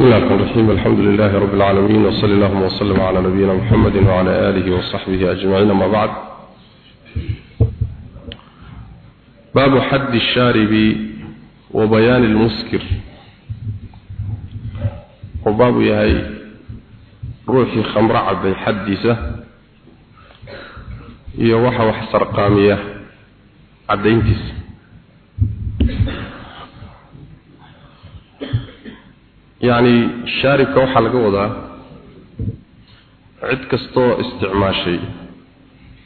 بسم الله الرحمن الرحيم الحمد لله رب العالمين وصلى الله وسلم على نبينا محمد وعلى آله وصحبه أجمعين ما بعد باب حد الشارب وبيان المسكر وباب يهي روحي خمر عبي حدثة يوحى وحسر قامية عبدينتس yacni shaaribka waxaa laga wadaa cid kastoo isticmaashay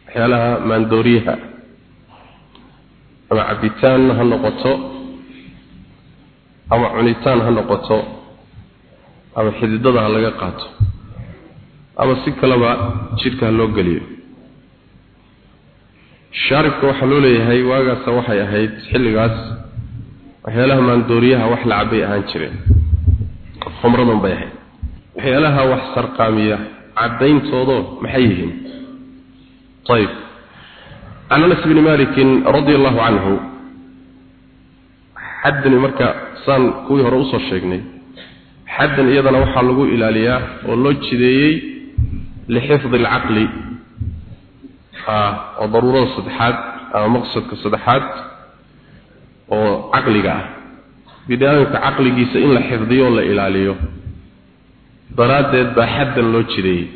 waxyaalaha maandooriyaha ama cabitaan ha noqoto ama cunitaan ha noqoto ama xididada ha laga qaato ama si kaleba jidhka ha loo geliyo. Shaaribka waxaa loo leeyahay waagaasa waxay ahayd xilligaas waxyaalaha maandooriyaha wax la cabay ahaan jireen khumradan bay ahayd. Waxyaalaha wax sarqaamiya caddayntoodo maxay yihiin? Ayib can anas bni malikin radia allahu canhu xaddani marka saan kuwii hore u soo sheegnay xaddan iyadana waxaa lagu ilaaliyaa oo loo jideeyey lixifdi alcaqli oo daruurada saddexaad ama maqsadka saddexaad oo caqliga ah bini aadamka caqligiisa in la xifdiyo la ilaaliyo. Daraaddeed baa xaddan loo jideeyey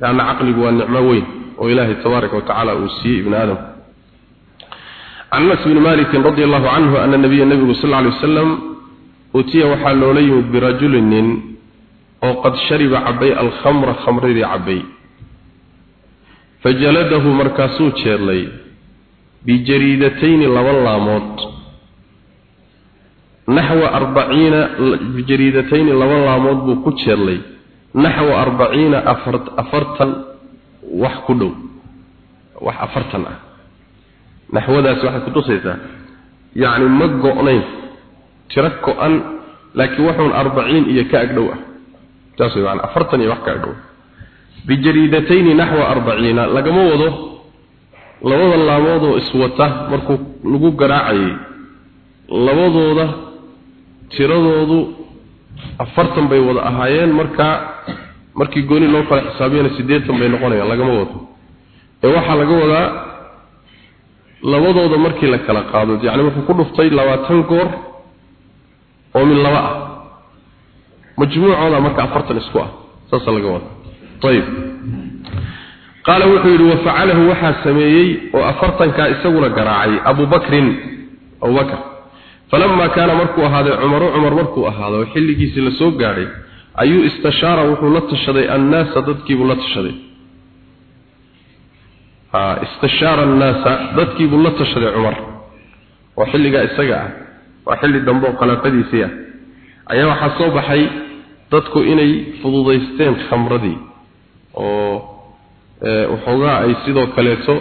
leanna caqligu waa nicmo weyn oo ilaahay tabaaraka wa tacaala uu siiyey ibni aadamka can anas bni malikin radi allahu canhu ana nabiya nebigu sal lla alay wasalam utiya waxaa loola yimid birajulin nin oo qad shariba cabay alkhamra khamradii cabay fajaladahu markaasuu jeedlay bijariidatayni laba laamood naxwa arbaciina bijariidatayni laba laamood buu ku jeedlay naxwa arbaciina afartan wax ku dhow wax afartan ah naxwadaasi waxay kutusaysaa yacni ma go-nayn tiro go-an laakiin waxuun arbaciin iyo ka agdhow ah saas way maanaa afartan iyo wax ka agdhow bijariidatayni naxwa arbaciina lagama wado labada laamood oo iswata markuu lagu garaacayay labadooda tiradoodu afartan bay wada ahaayeen. Markaa markii gooni loo kala xisaabiyana siddeetan bay noqonayaan lagama wado. Ee waxaa laga wadaa labadooda markii la kala qaado yacni wuxuu ku dhuftay labaatan goor oo min laba ah. Majmuucooda marka afartan isku ah saasaa laga wada ayib qaala wuxuu yidhi wafacalahu waxaa sameeyey oo afartankaa isaguna garaacay abu bakrin abubakr falamaa kaana markuu ahaaday cumaru cumar markuu ahaaday oo xilligiisii la soo gaadhay ayuu istashaara wuxuu la tashaday annaasa dadkiibuu la tashaday. Istashaara annaasa dadkiibuu la tashaday cumar. Oo xilligaa isaga ah waa xilli dambe oo khalaafadiisii ah. Ayaa waxaa soo baxay dadku inay fududaysteen khamradii oo waxoogaa ay sidoo kaleeto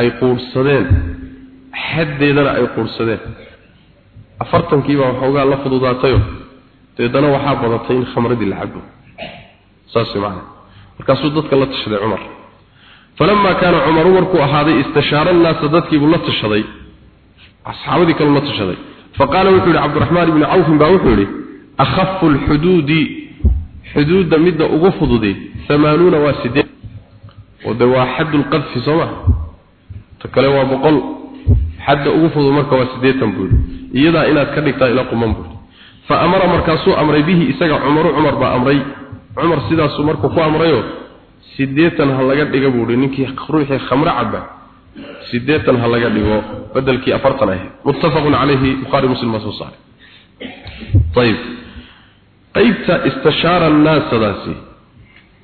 ay quurhsadeen xaddeedana ay quurhsadeen afartankiibaa waxoogaa la fududaatayo deedana waxaa badatay in khamradii la cabo saas macana markaasuu dadka la tashaday cumar. Falamaa kaana cumaru markuu ahaaday istashaara annaasa dadkiibuu la tashaday asxaabadii kaleu la tashaday faqaala wuxuu yihi cabdiraxmaan ibni cawfin baa wuxuu yihi akhafu lxuduudi xuduudda midda ugu fududi amaanuuna waa sideed oo de waa xaddu lqadfi soo ma ta kale waa boqol xadda ugu fudud marka waa siddeetan buuri. Iyadaa inaad ka dhigtaa ila quman buuri. Fa amara markaasuu amray bihi isaga cumaru cumar baa amray. Cumar sidaasuu markuu ku amrayo siddeetan ha laga dhiga buuhi ninkii ruuxii khamro caba siddeetan ha laga dhigo. Bedelkii afartan ahayd. Muttafaqun calayhi bukhaari muslim soo saaray. Ayib qaybta istishaara annaasadaasi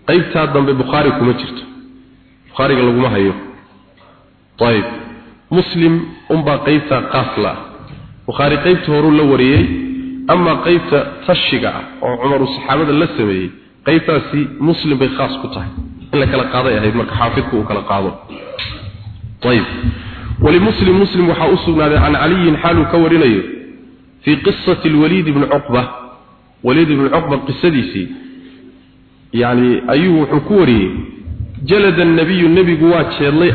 qaybtaa dambe bukhaari kuma jirto. Bukhaariga laguma hayo. Ayib muslim unbaa qaybtaa qaasla bukhaari qaybta horuu la wariyey amaa qaybta tashiga ah oo cumar uu saxaabada la sameeyey qaybtaasi muslim bay khaas ku tahay. In la kala qaaday ahayd marka xaafidku uu kala qaado. Ayib. Walimuslim muslim waxaa u sugnaaday can caliyin xaaluu ka warinayo fii qisati alwaliid ibni cuqba. Waliid ibni cuqba qisadiisii yani ayuu wuxuu ku wariyey jalada annabiyu nebigu waa jeedlay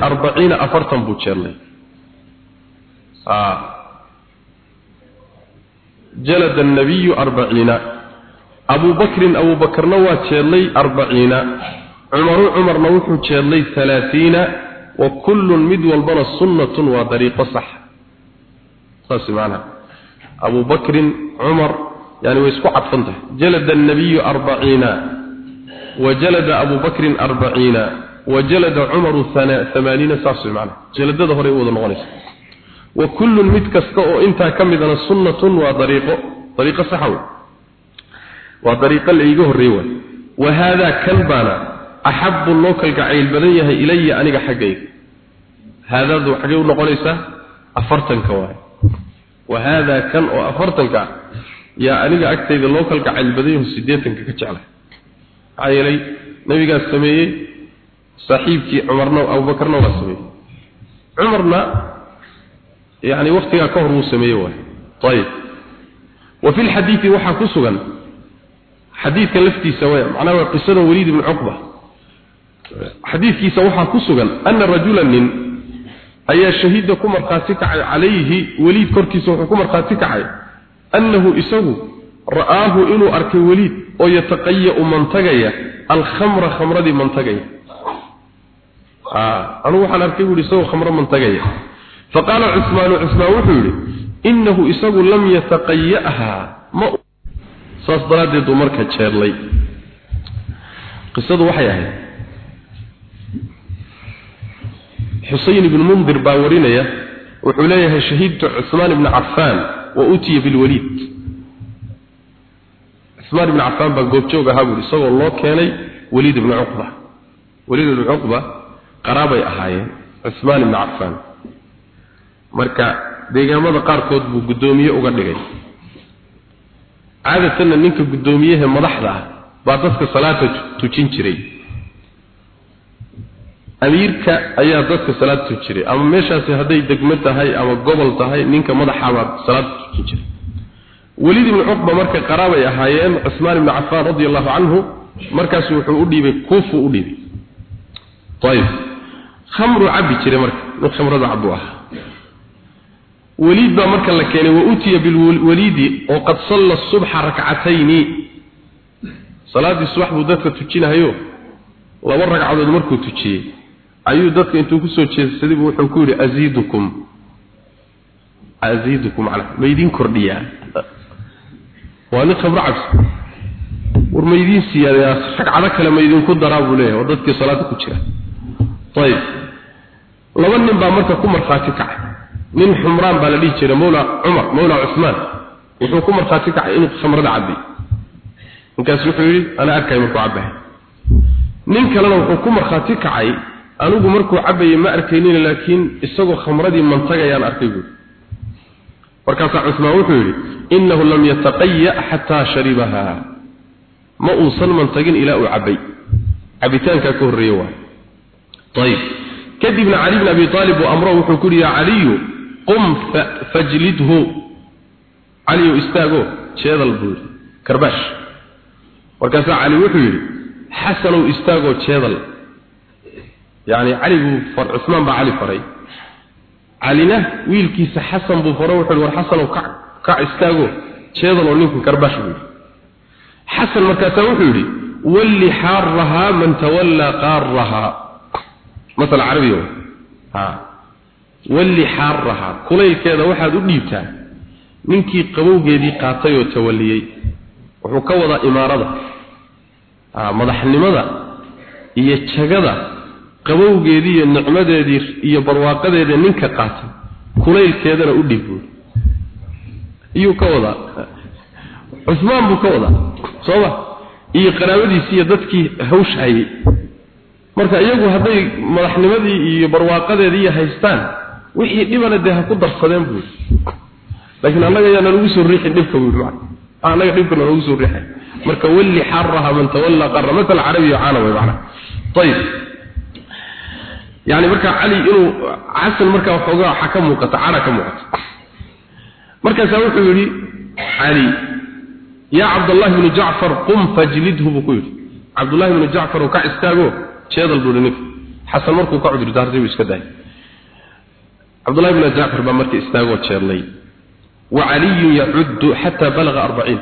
jalada annabiyu arbaciina abu bakrin abu bakrna waa jeedlay arbaciina cumaru cumarna wuxuu jeedlay alaaiina wa kullun mid walbana sunnatun waa dariiqo sax saas maanaa abu bakrin cumar yani way isku cadfan tahay jalada annabiyu arbaciina wa jalada abu bakrin arbaciina wa jalada cumaru amaaniina saas maanaa jaladada horey u wada noqonaysa wa kullun mid kasta oo intaa ka midana sunnatun waa dariiqo. Dariiqo saxa wey waa dariiqo la iiga horreey waay. Wa haadaa kan baana axabbu loo kalgacayl badan yahay ilaya aniga xaggayga. Haadaadu xaggay u noqonaysaa afartanka waay wa haadaa kan oo afartanka ah yaa aniga agtayda loo kalgacayl badan yaho siddeetanka ka jeclay maxaa yeelay nabigaas sameeyey saaxiibkii cumarna abubakarna waa sameeyey cumarna yani waktigaa ka hor wuu sameeye waay ayib wa fi lxadiidi waxaa ku sugan xadiidka laftiisa way macnaha waa qisada waliid ibn cuqba xadiidkiisa waxaa ku sugan ana faqaala cusmaanu cusmaan wuxuu yidhi innahu isagu lam yataqaya'ha ma saas daraaddeed uu marka jeedlay. Qisadu waxay ahayd. Xuseyn ibnu mundir baa warinaya wuxuu leeyahay shahidtu cusmaan ibni cafaan wa utiya bilwaliid cusmaan ibni cafaan baa goobjoog ahaa buuri isagoo loo keenay waliid ibni cuqba. Waliid ibni cuqba qaraabay ahaayeen cusmaan ibni cafaan marka deegaamada qaarkood buu guddoomiye uga dhigay. Caadatanna ninka guddoomiyaha madaxda ah baa dadka salaada tujin jiray. Amiirka ayaa dadka salaad tujin jiray. Ama meeshaasi hadday degmo tahay ama gobol tahay ninka madaxabaa salaada tujin jiray. Weliid ibnu cuqba marka qaraabay ahaayeen cusmaan ibnu cafaan radi allahu canhu markaasu wuxuu u dhiibay kuufu u dhiibay. Ayib khamru cabbi jiray marka nin khamrada cabbu ahaa weliid baa marka la keenay wa utiya bilwaliidi oo qad salla subxa rakcatayni. Salaadii subax buu dadka tujinahayo laba ragcadood markuu tujiyey. Ayuu dadka intuu ku soo jeedsaday buu wuxuu ku yidhi aziidukum. Aziidukum macna ma idiin kordhiyaa. Waa nin khamro cabsi. War ma idiin siyaadayaa ragcado kale ma idinku daraa buu leeyahay oo dadkii salaada ku jira. Ayib laba nin baa marka ku markhaati kacay nin xumraan baa la dhihi jiray mawla cumar mawla cusmaan wuxuu ku markhaati kacay inuu khamrada cabay ninkaas wuxuu yidhi ana arkay markuu cabahay nin kalena wuxuu ku markhaati kacay anigu markuu cabayay ma arkaynin laakiin isagoo khamradii mantagayaan arkay buuri markaasaa cusmaan wuxuu yidhi innahu lam yataqaya xataa sharibaha. Ma uusan mantagin ilaa uu cabay cabitaankaa ka horreeye waay ayib kadibna cali bn abi aalib uu amro wuxuu ku yidhi yaa caliyu qum fajlidhu. Caliyow istaago jeedal buu karbaash. Markaasaa cali wuxuu yidhi xasanow istaagoo jeedal. Yacni cali buu cusmaan baa cali faray. Calina wiilkiisa xasan buu faro wuxuu war xasanow kac istaago jeedaloo ninku karbaash buu yidhi. Xasan markaasaa wuxuu yidhi walli xaarahaa man tawallaa qaarahaa masala carabiga. Ha walli xaarahaa kulaylkeeda waxaad u dhiibtaa. Ninkii qabowgeedii qaatay oo tawalliyey wuxuu ka wadaa imaarada madaxnimada iyo jagada qabowgeedii iyo nicmadeedii iyo barwaaqadeeda ninka qaatay. Kulaylkeedana u dhiib buuri iyuu ka wadaa. Cusmaan buu ka wadaa. Sooma iyo qaraabadiisii iyo dadkii hawsh hayay marka iyagu hadday madaxnimadii iyo barwaaqadeedii haystaan wixii dhibana dee ha ku darsadeen buuri laakiin annaga ayaana lagu soo riixin dhibka buuri macna annaga dhibkana lagu soo riixay. Marka walli xaraha man tawalla qarra masal carabiya caana way macna ayib yani marka cali inuu xasan marka waxoogaa waxa ka muuqata cara ka muuqata. Markaasaa wuxuu yidhi cali yaa cabdullahi bnu jacfar qum fajlidhu buu ku yidhi. Cabdullahi bnu jacfar oo ka istaago jeedal buu ninka. Xasan markuu ka cudur daartay buu iska daayay cabdullahi bnu jacfar baa markii istaagoo jeedlay wa caliyun yacuddu xataa balaga arbaciin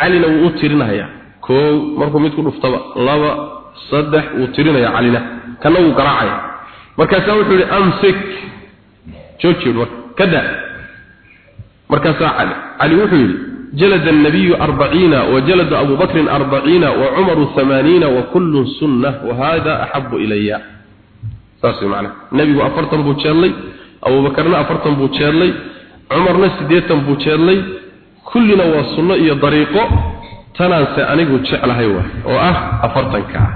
calina wuu u tirinahayaa koow markuu mid ku dhuftaba laba saddex wuu tirinaya calina kana wuu garaacaya markaasaa wuxuu yihi amsik jooji marka kada markaasaa cali cali wuxuu yidhi jalada النabiyu arbaciina wajalada abu bakrin arbaciina wacumaru hamaaniina wakulu sunna wahada abuubakarna afartan buu jeedlay cumarna siddeetan buu jeedlay kullina waa sunno iyo dariiqo tanaanse anigu jeclahay waay oo ah afartanka. Ah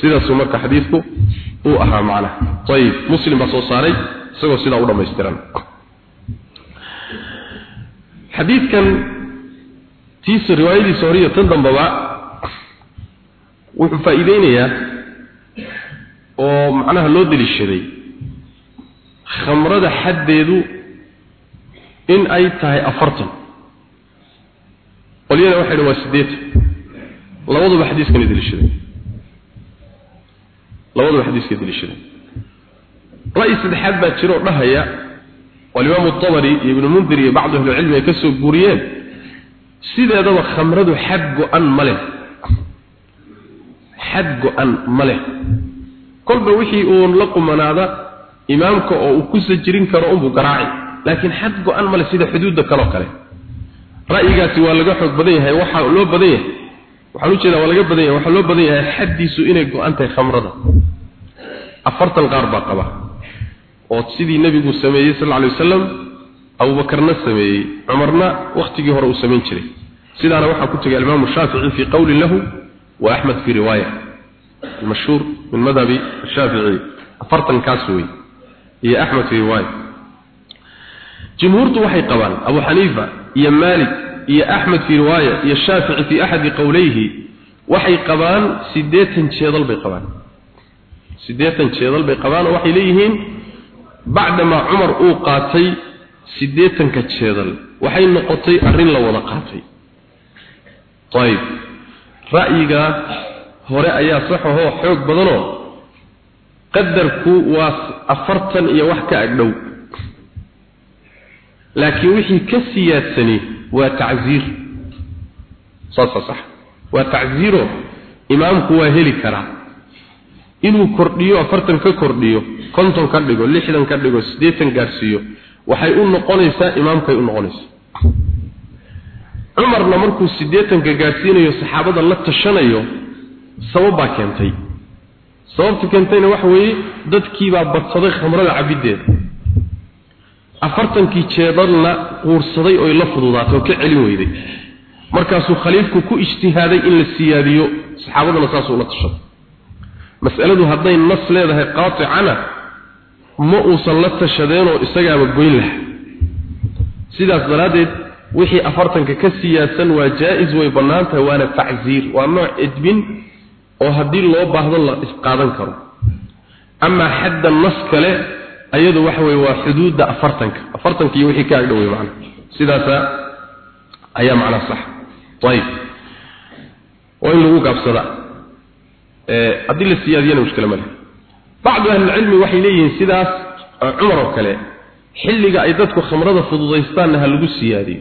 sidaasuu marka xadiidku uu ahaa macnaha ayib muslim baa soo saaray isagoo sidaa u dhammaystiran. Xadiidkan tiisa riwaayadiisa hore iyo tan dambaba wuxuu faa'iideynayaa oo macnaha loo deliishaday khamrada xaddeedu in ay tahay afartan. Qolyana waxay dhan waa siddeetan. Labaduba xadiiskana deliishaday labaduba xadiiska deliishaday ra'yi saddexaad baa jira oo dhahaya walimaamu tabari iyo ibnu mundir iyo bacdu ahlicilmi ay ka soo guuriyeen sideedaba khamradu xad go-an ma leh. Xad go-an ma leh. Kolba wixii uun la qumanaada imaamka oo uu ku sajirin karo unbuu garaaci laakiin xad go-an male sida xuduudda kaloo kale. Ra'yigaasi waa laga xoog badan yahay waxaa loo badan yahay. Waxaan u jeedaa waa laga badan yahay waxaa loo badan yahay xaddiisu inay go-an tahay khamrada. Afartan qaar baa qaba. Oo sidii nebigu sameeyey sal lla alay wasalam abubakarna sameeyey cumarna wakhtigii hore uu samayn jiray. Sidaana waxaa ku tegay alimaamu shaafici fii qawlin lahu wa axmed fii riwaaya almashhuur min madhabi shaafici afartan kaas weeye iyo axmed fi riwaaya jumhuurtu waxay qabaan abu xaniifa iyo maalik iyo axmed fi riwaaya iyo shaafici fi axadi qowlayhi waxay qabaan sideetan jeedal bay qabaan. Sideetan jeedal bay qabaan oo waxay leeyihiin bacdamaa cumar uu qaatay sideetanka jeedal waxay noqotay arrin la wada qaatay. Ayib ra'yiga hore ayaa sax ahoo xoog badanoo qadarku waa afartan iyo wax ka agdhow laakiin wixii ka siyaadsani waa tacsiir saasa sax. Waa tacsiiro imaamku waa heli karaa. Inuu kordhiyo afartan ka kordhiyo konton ka dhigo lixdan ka dhigo siddeetan gaadhsiiyo waxay u noqonaysaa imaamkay u noqonaysaa. Cumarna markuu siddeetanka gaadhsiinayo saxaabada la tashanayo sabab baa keentay sababta keentayna waxa weeye dadkiibaa badsaday khamrada cabiddeeda. Afartankii jeedalna quursaday oy la fududaatay oo ka celin weyday markaasuu khaliifku ku ijtihaaday in la siyaadiyo saxaabaduna saasuu la tashaday. Mas'aladu hadday nas leedahay qaaticana ma uusan la tashadeenoo isagaaba goyn laha sidaas daraaddeed wixii afartanka ka siyaadsan waa jaa-is way bannaan tahay waana tacsiir waa nooc edbin oo haddii loo baahdo la isqaadan karo. Amaa xadda nas kale ayadu waxa weye waa xuduudda afartanka. Afartanka iyo wixii ka agdhowey macna. Sidaasa ayaa macnaa sax. Ayib. Waa in lagu gaabsadaa haddii la siyaadiyana mushkila ma leh bacdu ahlilcilmi waxay leeyihiin sidaas cumar oo kale xilliga ay dadku khamrada fududaystaanna ha lagu siyaadiyo.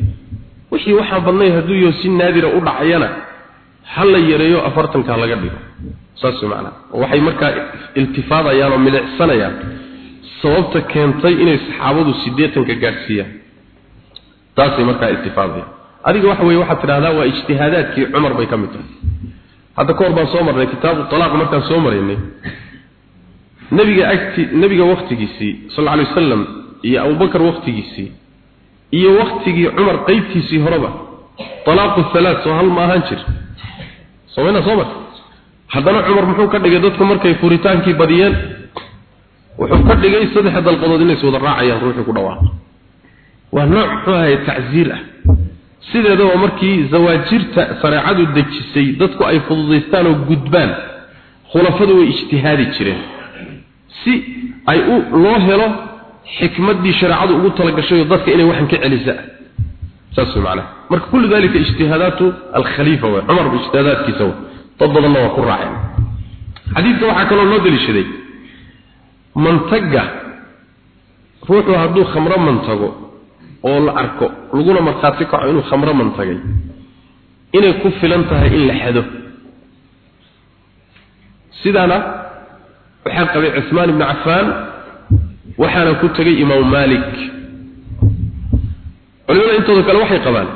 Wixii waxaan badnay hadduu yo si naadira u dhacayana ha la yareeyo afartanka laga dhigo. Saas macnaa waxay markaa iltifaadayaan oo milicsanayaan sababta keentay inay saxaabadu siddeetanka gaadhsiiyaan. Taasay markaa iltifaadayaan. Adiga waxa weye waxaad tidhahdaa waa ijtihaadaadkii cumar bay ka mid tahay. Hadda ka hor baan soo marnay kitaabu talaaq markaan soo maraynay nabiga agti nabiga sal alay wasalam iyo abubakar waktigiisii iyo waktigii cumar qeybtiisii horeba talaaqu halaat soo hal ma ahaan jir somayna soo mar haddana cumar muxuu ka dhigay dadku markay furitaankii badiyeen wuxuu ka dhigay saddex dalqadood inay wada raacayaan ruuxii ku dhawaaqo waa nooc muxuu ahaye tacsiir ah. Sideedaba markii zawaajirta shareecadu dejisay dadku ay fududaystaan oo gudbaan. Khulafadu way ijtihaadi jireen. Si ay u loo helo xikmaddii shareecadu ugu talagashay oo dadka inay waxan ka celisa saas macnaha. Marka kullu dalika ijtihaadaatu alkhaliifa wa umar ijtihaadaadkiisa wa dad badanna waa ku raaceen. Xadiidka waxaa kaloo loo daliishaday. Mantaga ruuxu hadduu khamro mantago oo la arko laguna markhaati kaco inuu khamro mantagay inay ku filan tahay in la xado. Sidaana waxaa qabay cuثmaan ibn cafaan waxaana ku tegay imaam malik culimada intooda kale waxay qabaan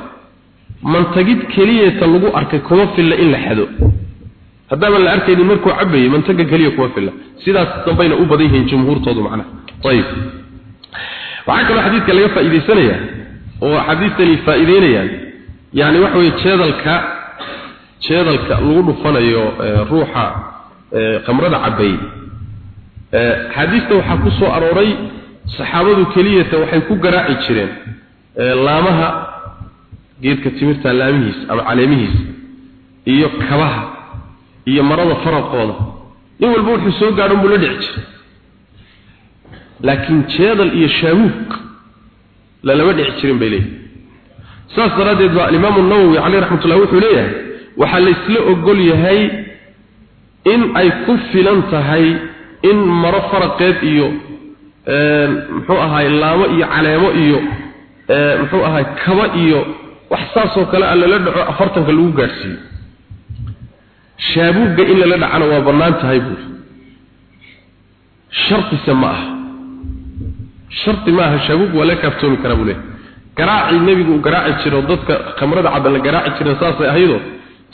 mantagid keliyeeta lagu arkay kuma filla in la xado. Haddaaban la arkaynin markuu cabayay mantaga keliya kuma filla. Sidaas dambayna u badan yihiin jumhuurtoodu macnaha. Ayib. Waxaa kaloo xadiidka laga faa'iidaysanaya oo xadiistani faa'iideynayaan yani waxa weye jeedalka jeedalka lagu dhufanayo ruuxa khamrada cabay xadiista waxaa ku soo arooray saxaabadu keliyata waxay ku garaaci jireen laamaha geedka timirta laamihiisa ama caleemihiisa iyo kabaha iyo marada faraqooda nin walba wuxuu soo gaadho buu la dhici jiray. Laakiin jeedal iyo shaabuug lalama dhici jirin bay leeyihiin saas daraaddeed baa alimaamu nawowi caleyh raxmatullah wuxuu leeyahay waxaa la isla ogol yahay in ay ku filan tahay in maro faraqeed iyo muxuu ahaay laamo iyo caleemo iyo muxuu ahaay kaba iyo wax saasoo kale a lala dhaco afartanka lagu gaadhsiiyo. Shaabuugga in lala dhacana waa bannaan tahay buuri. Shardise ma aha. Shardi ma aha shaabuug waa laga kaaftoomi karaa buu leeyahy garaacii nebigu uu garaaci jiro dadka khamrada cabban la garaaci jiren saasay ahaydoo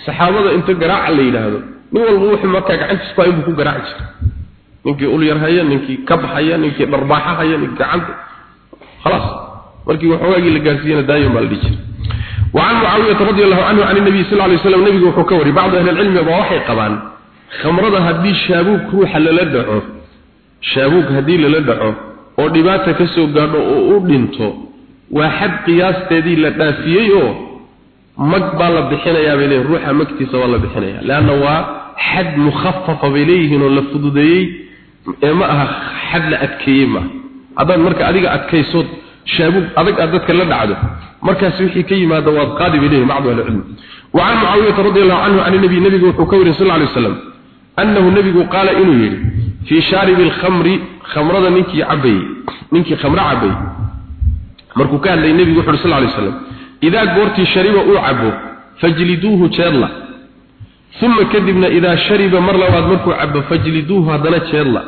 saxaabada inta garaaca la yidhaahdo nin walba wuxuu markaa gacantiis ku hay ku garaaci jiray ninkii ul yar haya ninkii kab haya ninkii dharbaaxa haya ninkii gacanta khalaas markii waxoogaagii la gaarsiiyana daayon baa la dhihi jiray وعن معاوية رضي الله عنه عن النبي صلى الله عليه وسلم نبي وحكوري بعض أهل العلم بواحي قبان خمرضة هدي شابوك روح للدعو شابوك هدي للدعو ودباتة كسو قادو أردنتو واحد قياس تدي لتاسيي أو مقبال بحنا يا بليه روح مكتس والله بحنا لأنه هو حد مخفف بليه ولا فضودي ما حد لأتكيمة أبدا مركا أديك shaabuub adag aad dadka la dhacdo. Markaas wixii ka yimaada waad qaadi bay leeyihiin bacdu ahli cilmi. Wa can mucaawiyata radi allahu canhu can nabiy nebigu wuxuu ka wariyey sal lla lay waslam annahu nebigu qaala inuu yidhi fii shaaribi alkhamri khamrada ninkii cabbayey ninkii khamre cabbayey markuu ka hadlayay nebigu wuxu uhi sal ly waslam idaa goortii shariba uu cabo fajliduuhu jeedla. Uma kadibna idaa shariba mar labaad markuu cabo fajliduuhu haddana jeedla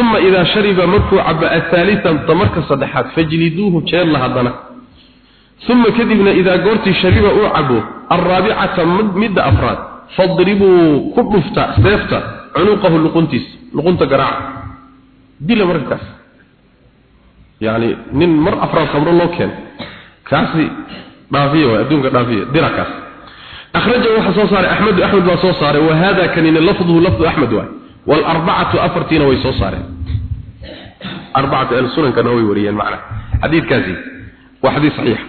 uma idaa shariba markuu cabo ahaalian damarka saddexaad fajliduuhu jeedla haddana uma kadibna idaa goortii shariba uu cabo alraabicata midda afraad fadribuu ku dhufta seefta cunuqahu luquntiisa luqunta garaaca dila markaas yani nin mar afraad khamro loo keeno kaasi dhaafiya waa adduunka dhaafiya dira kaas akhraja waxaa soo saaray axmedu axmed baa soo saaray wa hada kanina lafduhu lafdu axmed waay والأربعة أفرتين ويصوصار أربعة السنن كانوا يوريان معنا حديث كازي وحديث صحيح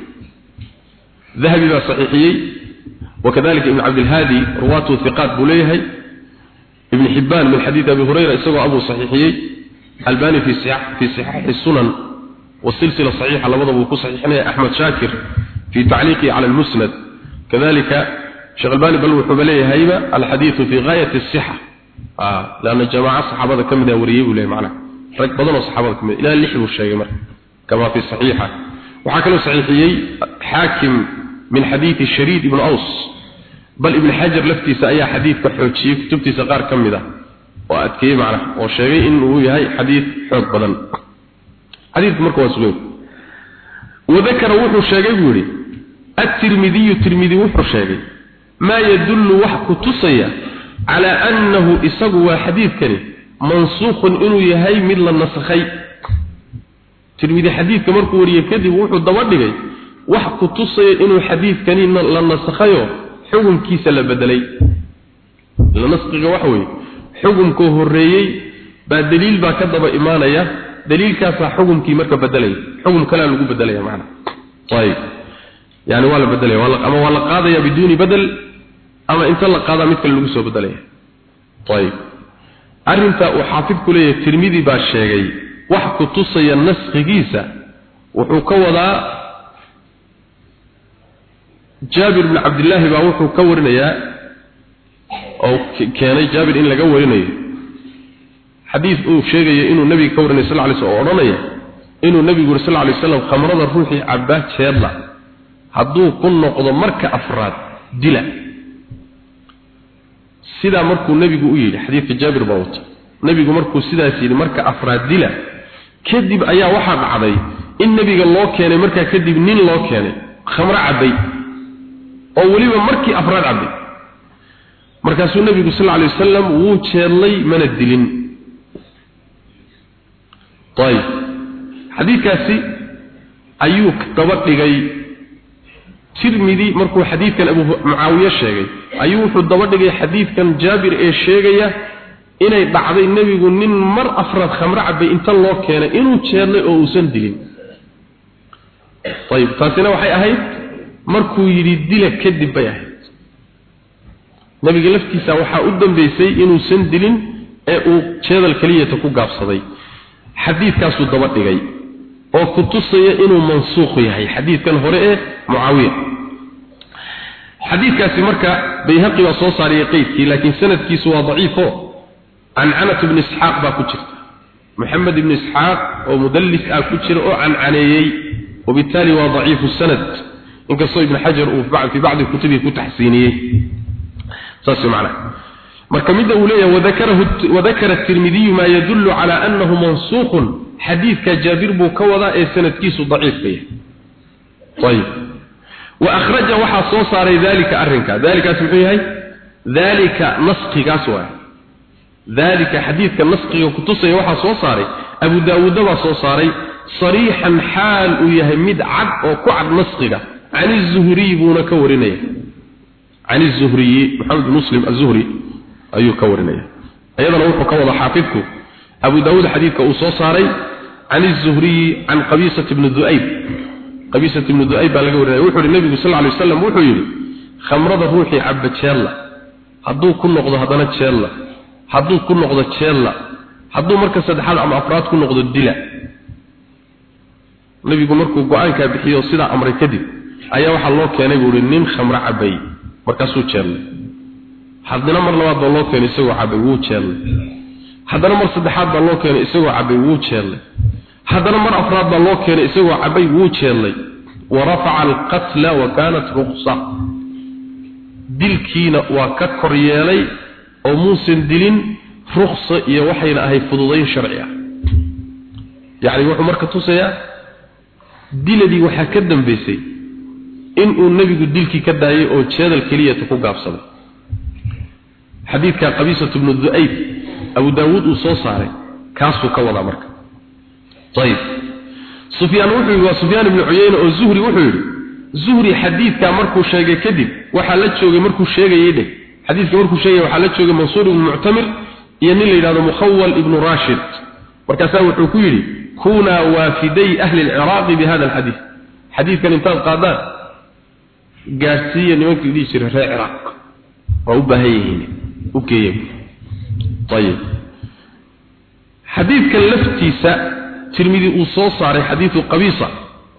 ذهبي بقى صحيحي وكذلك ابن عبد الهادي رواته ثقات بليهي ابن حبان من حديث أبي هريرة اسمه أبو صحيحي الباني في صحيح في صحيح السنن والسلسلة الصحيحة لوضع بكو صحيحنا أحمد شاكر في تعليقه على المسند كذلك شيخ الباني بل وحبليه هيبة الحديث في غاية الصحة آه لأن جماعة الصحابة كم ذا وريه ولا معنا رك بدل الصحابة كم إلى اللحي والشيء كما في الصحيحة وحكى صحيحيي حاكم من حديث الشريد بن أوس بل ابن حجر لفتي سأي حديث كحوتشي كتبتي سقار كمدة وأتكي معنا وشيء إنه هي حديث حق بدن حديث مركو وسلوك وذكر وحو الشيء يقولي الترمذي الترمذي وحو الشيء ما يدل وحك تصيا على أنه إسقوا حديث كريم منسوخ إنه يهي مثل النسخي ترمذي حديث كمركو وريه كذب وحو الضوادقي wax ku tusaya inuu xadiidkani la nasakhayo xukunkiisa la bedelay la nasqiga waxa weeye xukunkoo horreeyey baa daliil baa ka daba imaanaya daliilkaasaa xukunkii marka bedelaya xukum kalea lagu bedelaya macana ayib yani waa la bedelaya waa ama inta la qaadaa mid kale lagu soo bedelaya ayib. Arrintaa uu xaafidku leeyahay tirmidi baa sheegay wax ku tusaya naskhigiisa wuxuu ka wadaa jaabir bn cabdillaahi baa wuxuu ka warinayaa oo keenay jaabir in laga warinayo. Xadiis uu sheegaya inuu nabiga ka warinay sal lay sl oo odhanaya inuu nabigu yuri sal lay slam khamrada ruuxii cabbaa jeedla. Hadduu ku noqdo marka afraad dila sidaa markuu nebigu u yidhi xadiidka jaabir baa wata. Nebigu markuu sidaas yidhi marka afraad dila kadib ayaa waxaa dhacday in nebiga loo keenay markaa kadib nin loo keenay khamro cabbay oo weliba markii afraad cabbay. Markaasuu nebigu sal lla alay wasalam wuu jeedlay mana dilin. Ayib xadiidkaasi ayuu daba dhigay tirmidi markuu xadiidkan abu mucaawiye sheegay ayuu wuxuu daba dhigay xadiidkan jaabir ee sheegaya inay dhacday nebigu nin mar afraad khamro cabay inta loo keenay inuu jeedlay oo uusan dilin. Ayib taasina waxay ahayd markuu yidhi dila kadib bay ahayd. Nebiga laftiisa waxaa u dambeysay inuusan dilin ee uu jeedal keliyata ku gaabsaday. Xadiidkaasuu daba dhigay oo ku tusaya inuu mansuuq yahay. Xadiidkan hore ee muaawiya xadiidkaasi marka bayhaqi waa soo saariyay qeydkii laakiin sanadkiisu waa daciifo cancanat ibnu isxaaq baa ku jirta. Moxamed ibnu isxaaq oo mudallis ah ku jira oo cancaneeyey wabittaali waa daciifu sanad. Inkastoo ibnu xajar uu fii bacdi kutubihi ku taxsiiniyey. Saas macnaha marka midda uu leeyahay wadakara tirmidiyu maa yadullu cala annahu mansuuqun xadiidka jaabir buu ka wadaa ee sanadkiisu daciifka yahay ayib. Wa akhraja waxaa soo saaray daalika arrinka. Daalikaas muxuu yahay? Daalika nasqigaas waay daalika xadiidka nasqiga kutusaya waxaa soo saaray. Abu daawuudda baa soo saaray sariixan xaal uu yahay mid cad oo ku cad nasqiga can izuhriyi buuna ka warinaya. Can izuhriyi maxamed muslim azuhri ayuu ka warinaya. Iyadana wuxuu ka wada xaafidku. Abu daawuud xadiidka uu soo saaray عن الزهري عن قبيصة بن ذؤيب قبيصة بن ذؤيب قال لك وحو النبي صلى الله عليه وسلم وحو يلي خمرض روحي عبد شالله حدو كل نقضة هدانت شالله حدو كل نقضة شالله حدو مركز سدحال أم أفراد كل نقضة الدلع nabigu markuu go-aankaa bixiyo sidaa amray kadib ayaa waxaa loo keenay buuhi nin khamro cabay markaasuu jeellay haddana mar labaad baa loo keenay isagoo cabay wuu jeellay haddana mar saddexaad baa loo keenay isagoo cabay wuu jeellay haddana mar afraad baa loo keenay isagoo cabay wuu jeellay wa rafaca alqatla wa kaanat ruqsa. Dilkiina waa ka kor yeelay oo muusan dilin ruksa iyo waxayna ahayd fududayn sharci ah. Yacni wuxuu marka tusayaa diladii waxaa ka dambeysay inuu nebigu dilkii ka daayay oo jeedal keliyata ku gaabsaday xadiidka qabiisatu bnu du'ayb abu daawuud uu soo saaray kaasuu ka wadaa marka ayib sufyaan wuxuu yidhi waa sufyaan ibnu cuyeyne oo zuhri wuxuu yidhi zuhri xadiidkaa markuu sheegay kadib waxaa la joogay markuu sheegayay dheh. Xadiidka markuu sheegaya waxaa la joogay mansuur ibnu muctamir iyo nin la yidhahdo mukhawal ibnu raashid markaasaa wuxuu ku yidhi kunaa waafiday ahli alciraaqi bi hada alxadiid xadiidkan intaad qaadaan gaadhsiiya nimankii dhihi jiray reer ciraaq waa u baahan yihiin u ترمذي أصوص على حديث قبيصة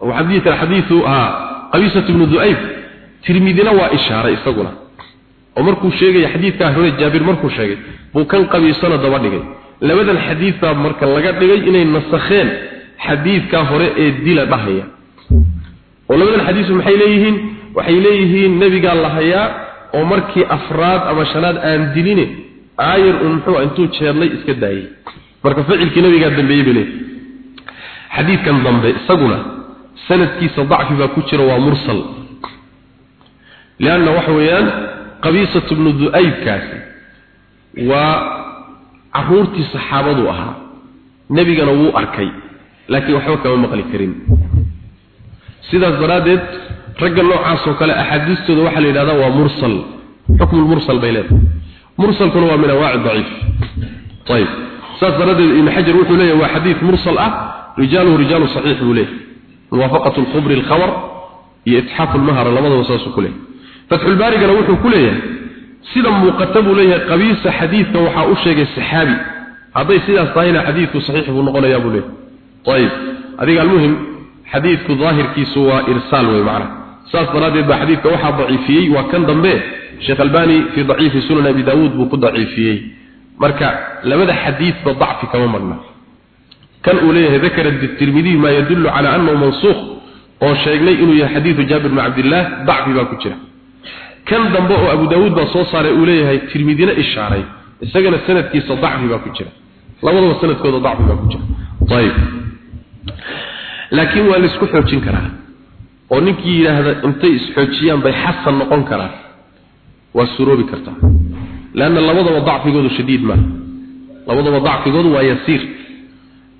وحديث الحديث آه قبيصة بن ذؤيب ترمذي نوى إشارة إستقنا ومركو شيء حديث كان جابر مركو شيء وكان قبيصة دبر labadan xadiid baa marka laga dhigay inay nasakheen xadiidka hore ee dila dhahaya oo labadan xadiis maxay leeyihiin waxay leeyihiin nabiga la hayaa oo markii afraad ama shanaad aan diline aayir uu muxuu intuu jeedlay iska daayay marka ficilkii nabiga dambeeyay bile xadiidkan dambe isaguna sanadkiisa dacfi baa ku jira waa mursal. Lianna waxa weeyaan qabiisatu bnu du'aybkaasi waa caruurtii saxaabadu ahaa. Nebigana wuu arkay laakiin waxba kama maqli karin. Sidaas daraaddeed ragga noocaasoo kale axaadiistooda waxaa la yidhahdaa waa mursal. Xukmu lmursal bay leedahay. Mursalkuna waa min anwaaci daciif. Ayib saas daraaddeed ibn xajar wuxuu leeyahy waa xadiid mursal ah rijaaluhu rijaalu saxiix buu leeyahy muwaafaqatu lkhubri alkhabar iyo itixaafu lmahara labadaba saasuu ku leeyahy fatxulbaarigana wuxuu ku leeyahay sida muuqata buu leeyahay qabiisa xadiidka waxaa u sheegay saxaabi. Hadday sidaas tahayna xadiidku saxiix buu noqonayaa buu leeyahay. Ayib. Adiga almuhim xadiidku daahirkiisu waa irsaal wey macna saas daraaddeed baa xadiidka waxaa daciifiyey. Waa kan dambe sheekh albani fii daciifi sunan abi daawuud buu kan uu leeyahay dakara tirmidiy maa yadullu cala annahu mansuukh oo sheegnay inuu yahay xadiidu jaabir bni cabdillaah dacfi baa ku jira. Kan dambe oo abu daawuud baa soo saaray uu leeyahay tirmidina ishaaray isagana sanadkiisa dacfi baa ku jira. Labadaba sanadkooda dacfi baa ku jira. Ayib. Laakiin waa la isku xoojin karaa oo ninkii yidhaahda intay isxoojiyaan bay xasan noqon karaan. Waa suroobi kartaa. Leanna labadaba dacfigoodu shadiid maaha labadaba dacfigoodu waa yasiir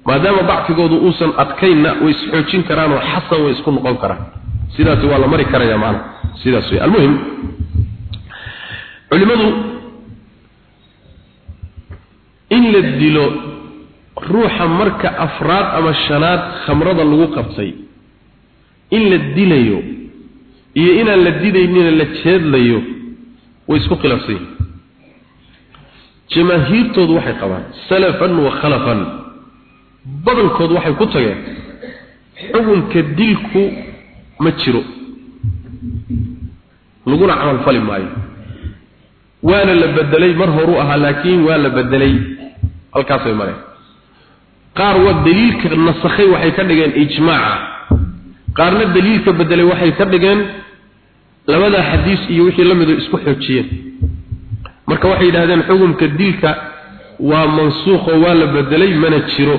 maadaama dacfigoodu uusan adkaynna way isxoojin karaan oo xasan way isku noqon karaan. Sidaasi waa la mari karaya maana sidaas wey almuhim culimadu in la dilo ruuxa marka afraad ama shanaad khamrada lagu qabtay in la dilayo iyo inaan la didaynina la jeedlayo way isku khilaafsan yihiin jamaahiirtoodu waxay qabaan salafan wa khalafan badankood waxay ku tageen xukunka dilku ma jiro laguna camal fali maayo. Waana la bedelay mar horu ahaa laakiin waa la bedelay. Halkaasay mareen. Qaar waa daliilka nasakhay waxay ka dhigeen ijmaaca. Qaarna daliilka bedelay waxay ka dhigeen labada xadiis iyo wixii la mido isku xoojiyeen. Marka waxay yidhaahdeen xukunka dilka waa mansuukh oo waa la bedelay mana jiro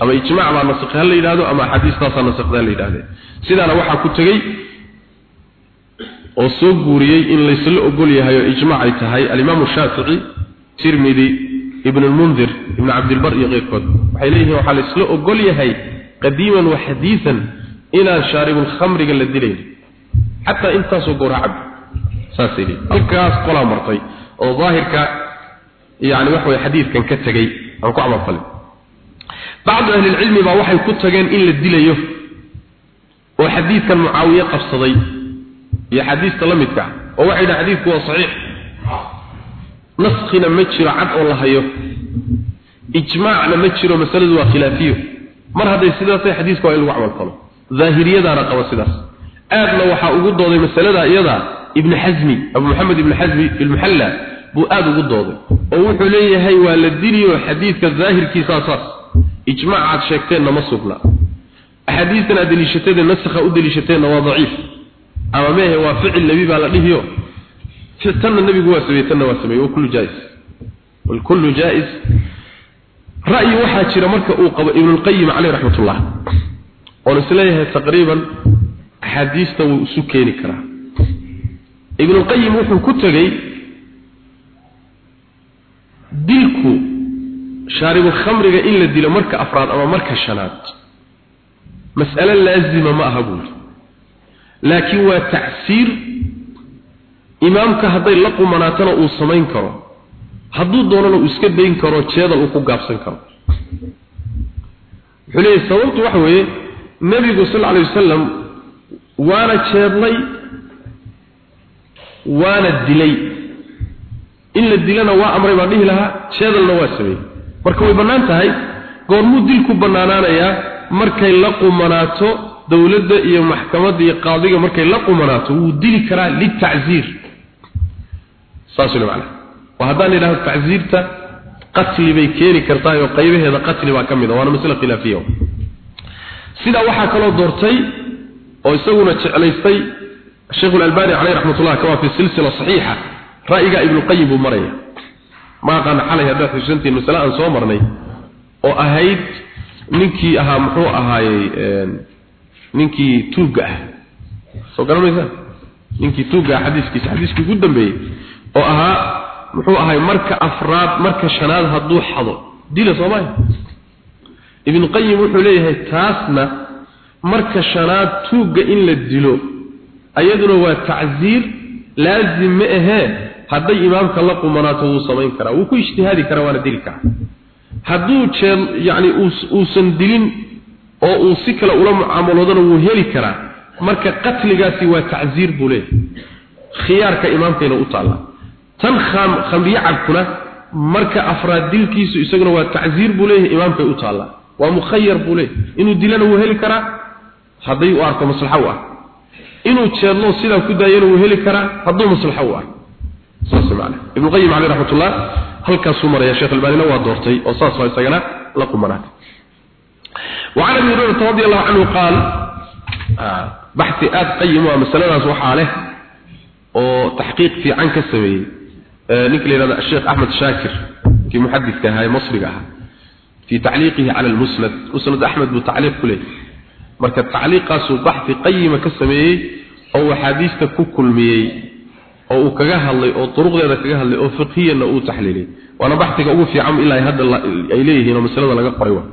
ama ijmaac baa nasakhay ha la yidhahdo ama axaadiistaasaa nasakday ha la yidhahdeen sidaana waxaa ku tegey oo soo guuriyey in laysla ogol yahay oo ijmaac ay tahay alimaamu shaafici tirmidi ibn lmundir ibn cabdilbar iyo keyrkood waxay leeyihiin waxaa laysla ogol yahay qadiiman wa xadiian inaan shaaribulkhamriga la dilayn. Xataa intaasoo goora cabbi. Saasay leeyihiin halkaas qolaa martay oo daahirka yani waxa way xadiidkan ka tegey aan ku camalfalin bacdu ahlilcilmi baa waxay ku tageen in la dilayo oo xadiidkan mucaawiye qabsaday iyo xadiista la midka oo waxay dhahan xadiidku waa saxiix. Naskina ma jiro cad oo la hayo. Ijmaacna ma jiro masaladu waa khilaafiyo. Mar hadday sidaas tahay xadiiska waa in lagu camal falo. Daahiriyadaana qaba sidaas. Aadna waxaa ugu dooday masalada iyada ibnu xasmi abu maxamed ibnu xasmi fi lmuxalla buu aada ugu dooday oo wuxuu leeyahay waa la diliyo xadiidka daahirkiisaa saas ijmaac aad sheegteenna ma sugna. Axaadiistan aad deliishateed nasakha u deliishateenna waa daciif. Ama mehe waa ficil nebi baa la dhihiyo. Tanna nebigu waa sameeyey tanna waa sameeyey wakullu jaais. Walkullu jaais. Ra'yi waxaa jira marka uu qabo ibnulqayim caleyh raxmatullah oon is leeyahay taqriiban axaadiista wuu isu keeni karaa. Ibnulqayim wuxuu ku tegey dilku shaaribulkhamriga in la dilo marka afraad ama marka shanaad. Mas'alo laazima ma aha buuri. Laakiin waa tacsiir. Imaamka hadday la qumanaatana uu samayn karo. Hadduu doonana uu iska dayn karo jeedal uu ku gaabsan karo. Wuxuu leeyahy sababtu waxa weeye nebigu sal alay wasalam waana jeedlay waana dilay. In la dilana waa amray baan dhihi lahaa jeedalna waa sameeyey marka way bannaan tahay goormuu dilku bannaanaanayaa markay la qumanaato dowladda iyo maxkamadda iyo qaadiga markay la qumanaato wuu dili karaa litacziir saas waa haddaan idhahdo tacziirta qatli bay keeni kartaa oo qaybaheeda qatli baa ka mid a waana masle khilaafiya. Sidaa waxaa kaloo doortay oo isaguna jeclaystay sheekhu lalbani caleyh raxmatullah kama fi silsila saxiixa ra'yiga ibnuqayim buu maraya haddaad xusuusantihiin masale aan soo marnay oo ahayd ninkii ahaa muxuu ahaayey ninkii tuugga ah. Soo garanaysaa ninkii tuugga ah xadiiskiisa. Xadiiskii ugu dambeeyey oo ahaa muxuu ahay marka afraad marka shanaad hadduu xado. Dila soomaaya ibnu qayim wuxuu leeyahay taasna marka shanaad tuugga in la dilo ayaduna waa tacsiir laazim ma ahee hadday imaamka la qumanaato wuu samayn karaa wuu ku ijtihaadi karaa waana dili karaa hadduu yacni uusan dilin oo uu si kale ula mucaamaloodana wuu heli karaa marka qatligaasi waa tacsiir buu leeyahay. Khiyaarka imaamkayna u taallaa tan khamriye cabkuna marka afraad dilkiisu isaguna waa tacsiir buu leeyahay imaamkay u taallaa waa mukhayar buu leeyahay. Inuu dilana wuu heli karaa? Hadday u arko maslaxo u ah. Inuu jeedlo sidaa ku daayana wuu heli karaa? Hadduu maslaxo u arko saas macna ibnu qayyim caleyh raxmatullah halkaasuu maraya sheekh albaanina waa doortay oo saas waa isagana la qumanaatay وعن ابي هريره رضي الله عنه قال بحث آد قيم ومسألة وحاله oo taxqiiq fiican ka sameeyey ninka la yidhahdo sheekh axmed shaakir kii muxadidka ahaa ee masriga ahaa fii tacliiqihi cala almusnad musnad axmed buu tacliiq ku leeyahy marka tacliiqaasuu baxfi qayima ka sameeyey oo axaadiista ku kulmiyey oo uu kaga hadlay oo duruqdeeda kaga hadlay oo fiqhiyana uu taxliiliyey waana baxtiga ugu fiican ilaa hadda ay leeyihiin oo masalada laga qoray waa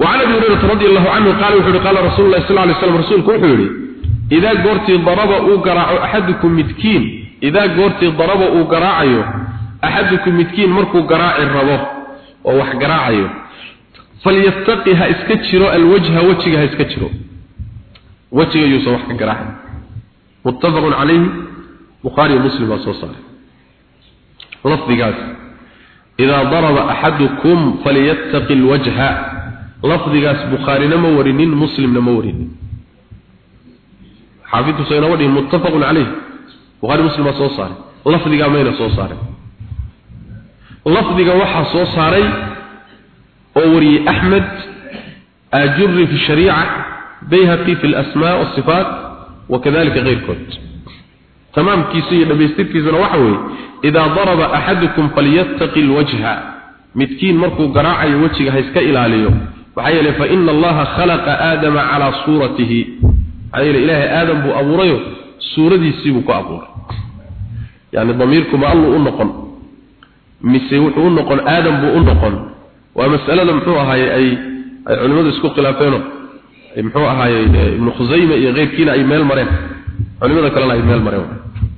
وعن ابي هريره رضي الله عنه قال وحده قال رسول الله صلى الله عليه وسلم رسولك وحده إذا قرتي ضرب أو قرع أحدكم متكين إذا قرتي ضرب أو قرعيه أحدكم متكين مركو قراع الربو ووح قراعيه فليستقيها اسكتشرو الوجه وجهها اسكتشرو وجه يوسف وح قراع متفق عليه بخاري ومسلم وصوصار لفظ قاس إذا ضرب أحدكم فليتقي الوجه لفظ قاس بخاري نما ورنين مسلم نما ورنين حافظ سينودي متفق عليه بخاري مسلم وصوصار لفظ قاس مين صوصار lafdiga waxaa soo saaray oo wariyey axmed ajuri fi shariica bayhaqi fi lasmaa wasifaat wakadalika keyrkood tamaamkiisa iyo dhamaystirkiisuna waxa weeye idaa daraba axadukum falyattaqi lwajha midkiin markuu garaacayo wejiga ha iska ilaaliyo. Maxaa yeelay fa ina allaha khalaqa aadama calaa suuratihi. Maxaa yeele ilaahay aadam buu abuurayo suuradiisiibuu ku abuuray. Yani damiirku ma alluu u noqon mise wuxuu u noqon aadam buu u noqon. Waa mas'alada muxuu ahaaye ay ay culimadu isku khilaafeeno muxuu ahaaye ibnu khusayma iyo keyrkiina ay meel mareen culimada kalena ay meel mareen.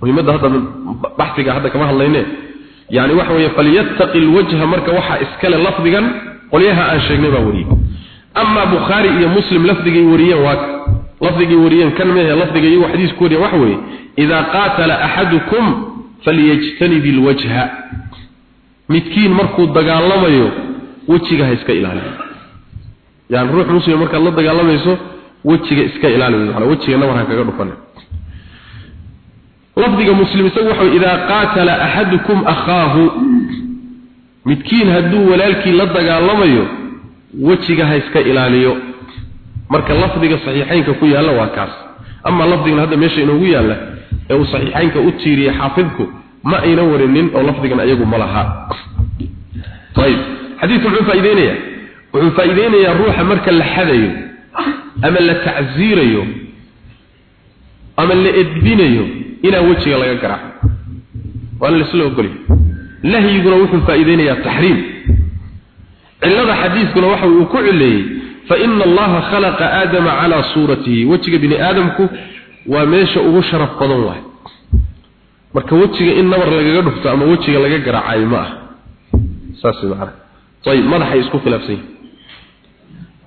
Muhiimadda hadda baxsiga hadda kama hadlayne. Yani waxa weeye falyattaqi lwajha marka waxaa iskale lafdigan qolyaha aan sheegnay baa wariyey ama bukhaari iyo muslim lafdigay wariyeen waa lafdigay wariyeen kan mehe lafdiga iyagu xadiis ku wariyeen waxa weeye idaa qaatala axadukum falyajtanib lwajha midkiin markuu dagaalamayo wejiga ha iska ilaaliyo yani ruux muslim markaad la dagaalamayso wejiga iska ilaaliyo macnaa wejiga nabar ha kaga dhufan lafdiga muslim isagu waxa idaa qaatala ahadukum akhaahu. Midkiin hadduu walaalkii la dagaalamayo wejiga ha iska ilaaliyo. Marka lafdiga saxiixaynka ku yaalla waa kaas. Ama lafdigan hadda meesha inoogu yaalla ee uu saxiixaynka u tiiriyey xaafidku ma ayna warinin oo lafdigan ayagu ma laha. Ayib xadiidku wuxuu faa'iideynayaa. Wuxuu faa'iideynayaa ruuxa marka la xadayo ama la tacsiirayo ama la edbinayo inaa wejiga laga garaaco waana laisla ogolya nahyiguna wuxuu faa'iideynayaa taxriim. Cillada xadiidkuna waxa uu ku cileeyey fa ina allaha khalaqa aadama calaa suuratihi. Wejiga bini aadamku waa meesha ugu sharaf badan waay. Marka wejiga in nabar lagaga dhufto ama wejiga laga garaacayo ma ah saas macna ayib madaxay isku khilaafsan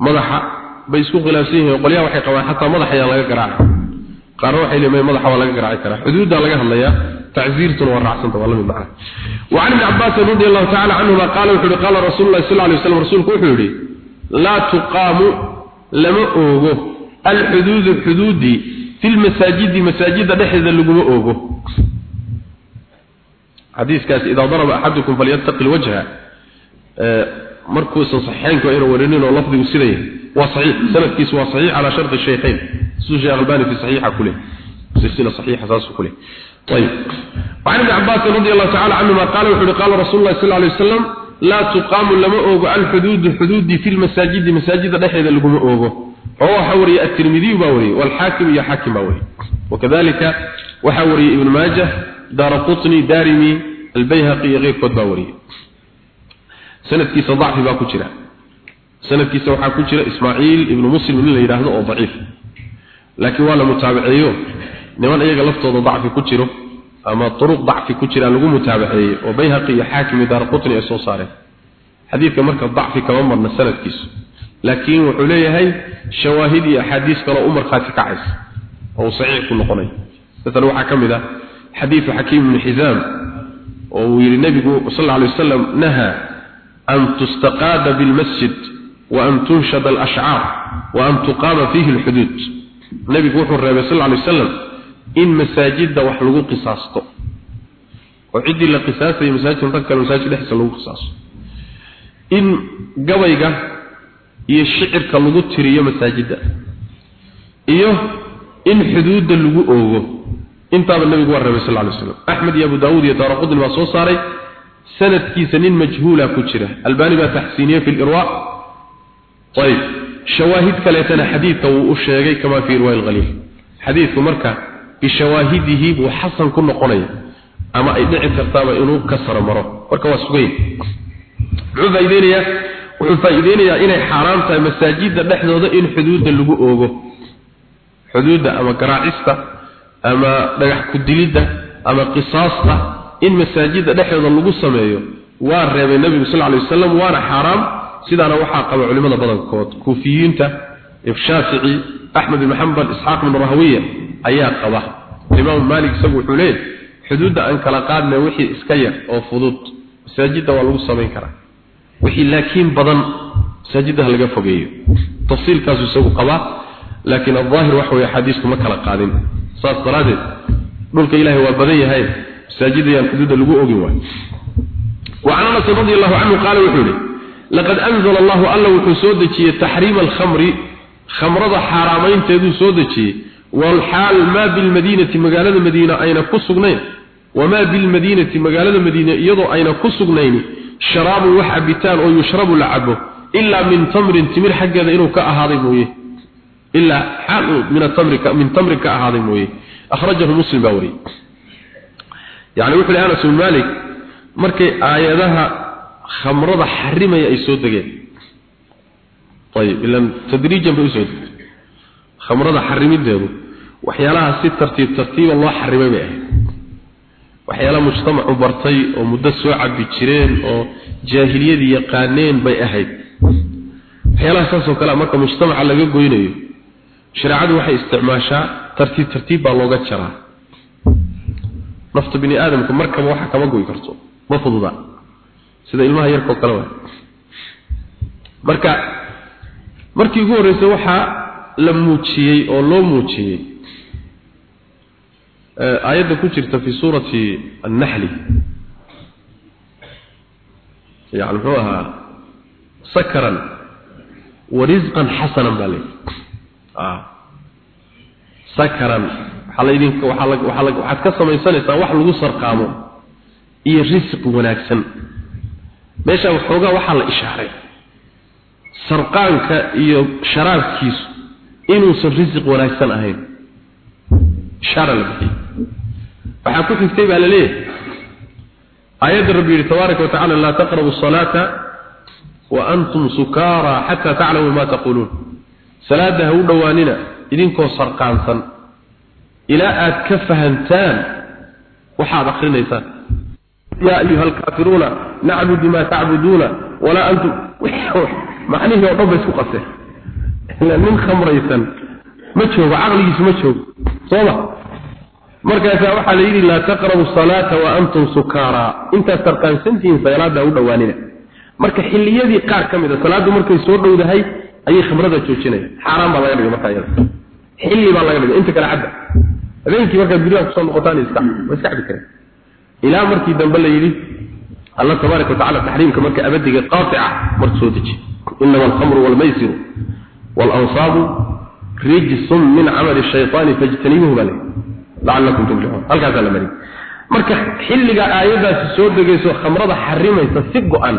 madaxa bay isku khilaafsan yihiin qolyaha waxay qabaan xataa madaxa ayaa laga garaacay qaarna waxay leeyihiin madaxa waa laga garaaci karaa xuduudda laga hadlayaa تعزيرتنا والرعسنة والله من معنا وعن ابن عباس رضي الله تعالى عنهما قال وحوري قال رسول الله صلى الله عليه وسلم رسولك وحوري لا تقام لما أوغو الحدود الحدود في المساجد مساجد نحذ اللقم أوغو حديث كاس إذا ضرب أحدكم فليتقي الوجه مركوس صحيحين وإنه ورنين ولفظه السلية وصحيح سنة كيس وصحيح على شرط الشيخين سوشي أغلباني في صحيحة كله سلسلة صحيحة أساس كله طيب وعن ابن عباس رضي الله تعالى عنهما قال وحده قال رسول الله صلى الله عليه وسلم لا تقام لما أوغو الحدود الحدود في المساجد مساجد نحيد لكم أوغو هو حوري الترمذي باوري والحاكم يا حاكم باوري وكذلك وحوري ابن ماجه دار قطني دارمي البيهقي غير قد باوري سند كيس ضعف باكو جرا سند كيس وحا كجرا اسماعيل ابن مسلم اللي يراهdo oo ضعيف لكن ولا متابعيو niman iyaga laftooda dacfi ku jiro ama turuq dacfi ku jira lagu mutaabaceeyey oo bayhaqi iyo xaakim iyo daarqutni ay soo saareen xadiidka marka dacfi kama marna sanadkiisu laakiin wuxuu leeyahay shawaahid iyo axaadiis kale oo u markhaati kacaysa oo saxiix ku noqonay masalan waxaa ka mid ah xadiidu xakiim ibni xisaam oo uu yidhi nebigu sal alla alay wasalam nahaa an tustaqaada bilmasjid wa an tunshada alashcaar wa an tuqaama fiihi alxuduud nebigu wuxuu reebay sal alla alay wasalam in masaajidda wax lagu qisaasto. Oo ciddii la qisaasayay masaajidka rag kale masaajid dhexdiisa lagu qisaaso in gabayga iyo shicirka lagu tiriyo masaajidda iyo in xuduudda lagu oogo. Intaaba nabigu waa reebay sal ly slam axmed iyo abu daawuud iyo daaraqudin baa soo saaray. Sanadkiisa nin majhuula ku jira ayb. Shawaahid kaleetana xadiidka wuu u sheegay kama fi irwa alqaliil xadiidku marka bishawaahidihi buu xasan ku noqonaya. Ama ay dhici kartaaba inuu ka saro maro. Marka waa sugay muxuu faa'iideynayaa wuxuu faa'iideynayaa inay xaaraam tahay masaajidda dhexdooda in xuduudda lagu oogo. Xuduudda ama garaacista ama dhagax ku dilidda ama qisaasta in masaajidda dhexdooda lagu sameeyo waa reebay nebigu sal lay wasalam waana xaaraam sidaana waxaa qaba culimada badankood kuufiyiinta shaafici axmed ibn xambal isxaaq ibn rahawiya ayaa qaba imaam maalik isagu wuxuu leeyahy xuduudda aan kala qaadnay wixii iska yar oo fudud masaajidda waa lagu samayn karaa wixii laakiin badan masaajidda ha laga fogeeyo tafsiilkaasu isagu qabaa laakiin aldaahir waxa weye xadiisku ma kala qaadin saas daraadeed dhulka ilaahay waa badan yahay masaajidda yaan xuduudda lagu ogin waay وعن انس رضي الله عنه قال laqad anzala allahu alla wuxuu soo dejiyey taxriima alkhamri khamrada xaaraamaynteeduu soo dejiyey. Walxaal maa bilmadiinati magaalada madiina ayna ku sugnayn. Wamaa bilmadiinati magaalada madiina iyadoo ayna ku sugnayn sharaabun wax cabitaan oo yushrabu la cabo ilaa min tamrin timir xaggeeda inuu ka ahaaday mooye. Ilaa xaal min tamrika min tamrin ka ahaaday mooye. Akhrajahu muslim baa wariyey yani wuxuu anas bin malik markay aayadaha khamrada xarimaya ay soo degeen. Ayib ilan tadriijan bay u soo degtay khamrada xarimideedu waxyaalaha si tartiib tartiiba loo xarimay bay ahayd. Waxyaalaha mujtamacu bartay oo muddo soo cabi jireen oo jaahiliyadii yaqaaneen bay ahayd. Waxyaalaha saasoo kale marka mujtamaca laga goynayo shareecadu waxay isticmaashaa tartiib tartiib baa looga jaraa. Nafta bini aadamka markaba waxa kama goy karto ma fududa sida ilmaha yarkoo kale waa marka markii ugu horreysay waxaa la muujiyey oo loo muujiyey aayadda ku jirta fi suurati annaxli. Yani muxuu ahaa sakaran wa risqan xasanan baa leeyi sakaran waxaa laydinka waxaa la waxaa la waxaad ka samaysanaysaa wax lagu sarqaamo iyo risq wanaagsan meesha waxoogaa waxaa la ishaaray sarqaanka iyo sharaabkiisu inuusan risiq wanaagsan ahayn. Ishaara la bixiyey. Waxaa ku xigtay baa la leeyahay. Aayadda rabbi tabaaraka wa tacala laa taqrabu asalaata wa antum sukaara xataa taclamuu ma taquuluun. Salaada ha u dhowaanina idinkoo sarqaansan. Ilaa aad ka fahantaan waxaad akrinaysaan يا أيها الكافرون نعبد ما تعبدون ولا أنتم معنيه يوضب يسكو قصه من خمريسا ما تشوف عقلي ما تشوف صوبة مركز وحا ليلي لا تقربوا الصلاة وأنتم سكارى انت سرقان سنتين صلاة داود واننا مركز حلية قار كمدة صلاة مركز سور داود هاي أي خمرة تشوشيني حرام بالله يرجع مركز يرجع حلي بالله يرجع انت كلا عبد habeenkii markaad guryaha kusoo noqotaan iska ma iska cabi kareen ilaa markii dambe la yidhi allah tabaaraka watacaala taxriimka marka abadiga qaatica marka soo deji. Inama alkhamru walmaysiru waalansaabu rijsun min camali shaytaani fajtanibuhu baa leeyi lacalakum tuflixuun halkaasaa la mariyay marka xilliga aayadaasi soo degayso khamrada xarimaysa si go-an.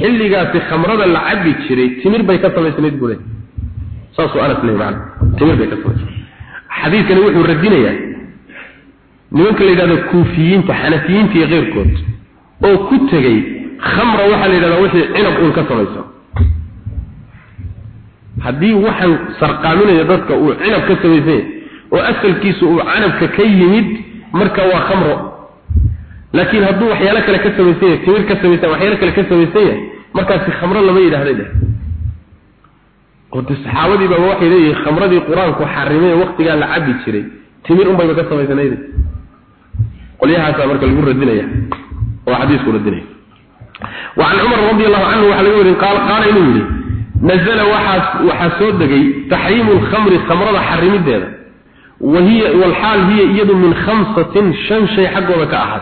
Xilligaasi khamrada la cabi jiray timir bay ka samaysnayd leeyahy saasuu anas leeyahy macana timir bay ka samaysnayd xadiidkani wuxuu radinayaa nimanka la yidhahdo kuufiyiinta xanafiyiinta iyo keyrkood oo ku tegey khamra waxaa la yidhahdaa wixii cinab uun ka samaysan haddii waxaan sarqaaminaya dadka uu cinab ka samaysan yahay oo asalkiisu uu canabka ka yimid marka waa khamro. Laakiin hadduu waxyaalo kale ka samaysan yahay timir ka samaysan waxyaalo kale ka samaysan yahay markaasi khamro lama yidhahday dheh saxaabadii baa waxay leeyihiin khamradii qur'aanku xarimay waqtigaa la cabi jiray timir un bayba ka samaysanayd qolyahaasaa marka lagu radinaya oo xadiisku radinaya وعن عمر رضي الله عنه وحلى يقول قال قال إنه يلي نزل وحسود دقي تحريم الخمر خمرة حرم الدادة وهي والحال هي يد من خمسة شن شيء حق وك أحد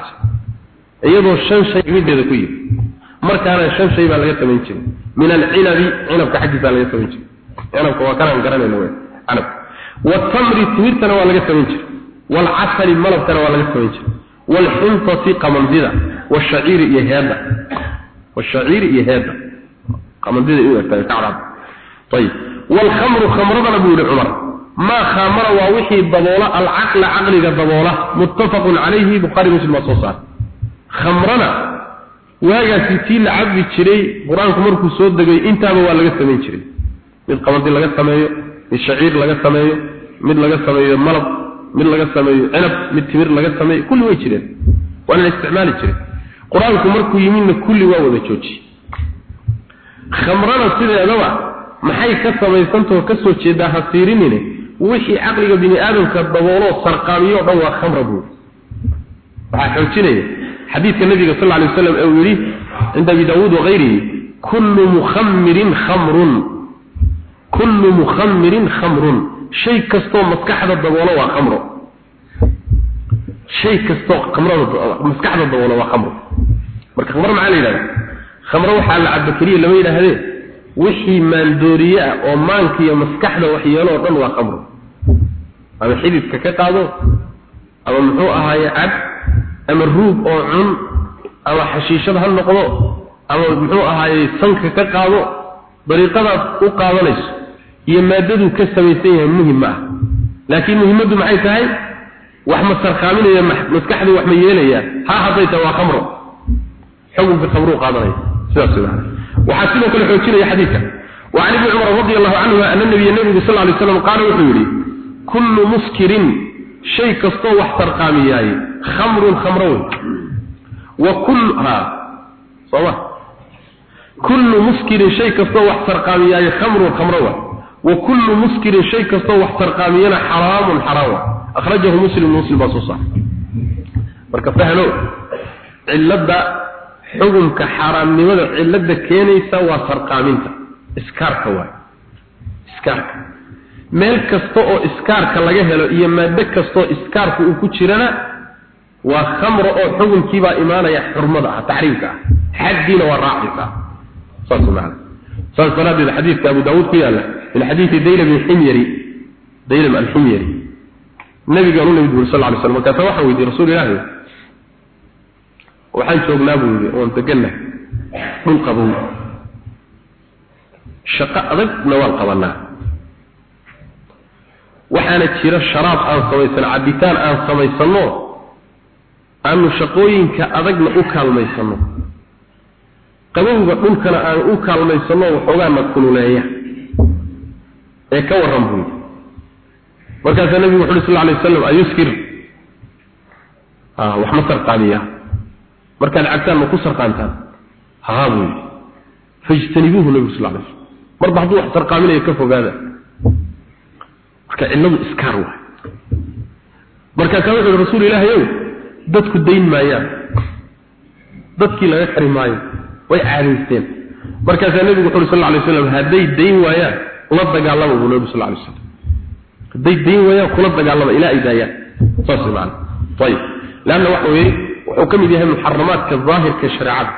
يد شن شيء من الدادة كوي مر كان شن شيء بلغت من شيء من العنب عنب كحد بلغت من شيء عنب وكان كرنا إنه عنب والتمر تمرتنا ولغت من شيء waalcasali malabkana waa laga samayn jiray waalxintati qamandida washaciiri iyo heedda washaciiri iyo heedda qamandida inuu egtahay kacrab ayib waalkhamru khamradana buu yihi cumar maa khamara waa wixii daboola alcaqla caqliga daboola muttafaqun calayhi bukhaari muslim baa soo saar khamrana waagaasi tii la cabi jiray qur'aanku markuu soo degay intaaba waa laga samayn jiray mid qamadi laga sameeyo mid shaciir laga sameeyo mid laga sameeyo malab mid laga sameeyo cinab mid timir laga sameeyo kulli way jireen. Waana isticmaali qur'aanku markuu yimidna kulli waa wada joojiyey khamrada sideedaba maxay ka samaysantao ka soo jeedaa ha siirinine wixii caqliga bini aadamka dabooloo sarqaamiyo dhan waa khamra buuri waxaa xoojinaya xadiidka nabiga sal alay waslam ee uu yidhi cinda abi daawuud wakayrihi kullu mukhamirin khamrun. Kullu mukhamirin khamrun shay kastoo maskaxda daboolo waa khamro shay kastoo khamrada maskaxda daboolo waa khamro marka khamro maxaa la yidhahda khamro waxaa la caba keliya lama yidhaahdee. Wixii maandooriye ah oo maanka iyo maskaxda waxyeelo oo dhan waa khamro ama xididka ka qaado ama muxuu ahaaye cab ama ruug oo cun ama xashiishad ha noqdo ama muxuu ahaaye sanka ka qaado dariiqadaas u qaadanayso iyo maadaduu ka samaysan yahay muhim ma ah laakiin muhimaddu maxay tahay wax ma sarqaaminaya maskaxdu wax ma yeelaya ha hadday tahay waa khamro xukunka khamruu qaadanaya sidaas maana waxaa sidoo kale xoojinaya xadiidka وعن ابن عمر رضي الله عنه أن النبي النبي صلى الله عليه وسلم قال وحوري كل مسكر شيء كستو وحتر قامياي خمر خمرون وكل ها صواب كل مسكر شيء كستو وحتر قامياي خمر خمرون وكل مسكر شيء كستو وحتر قاميانا حرام حرام أخرجه مسلم مسلم بصوصة marka fahlo cilada xukunka xaraamnimada cilada keenaysa waa sarqaaminta iskaarka waay iskaarka meel kasta oo iskaarka laga helo iyo maado kastoo iskaarku uu ku jirana waa khamro oo xukunkiibaa imaanaya xurmada ah taxriimka ah xaddiina waa raacisa saas macana saas daraaddeed xadiidka abu daawuud ku yaalla min xadiidi daylam alximyari daylam alximyari. Nabigaan u nimid buri sal ly slam markaasa waxaan weydiye rasuul ilaahi. Waxaan joognaa buu yidhi oon degannahay dhul qabow. Shaqo adagna waan qabanaa waxaana jira sharaab aan samaysano cabitaan aan samaysano aanu shaqooyinka adagna u kaalmaysano qabowga dhulkana aan u kaalmaysano waxoogaana kululeeya ee ka warran buu yidhi. Markaasaa nabigu wuxu uhi sal lay waslam ayuskir. Wax ma markaad cabtaan ma ku sarqaantaan? Haa buu yidhi. Fajtanibuuhu nabigu sal lay slam marba hadduu wax sarqaaminayo ka fogaada. Marka cilladu iskaar waay. Markaasaa wuxu uhi rasuul ilaahay ow dadku dayn maayaan. Dadkii laga kari maayo way caadaysteen. Markaasaa nebigu wuxu uhi sal lay slam hadday dayn waayaan la dagaalama buu nabigu sal lay slam hadday dayn waayaan kula dagaalama ilaa ay daayaan. Saas maana ayib leanna waxa weeye wuxuu ka mid yahay muxaramaadka daahirka shareecada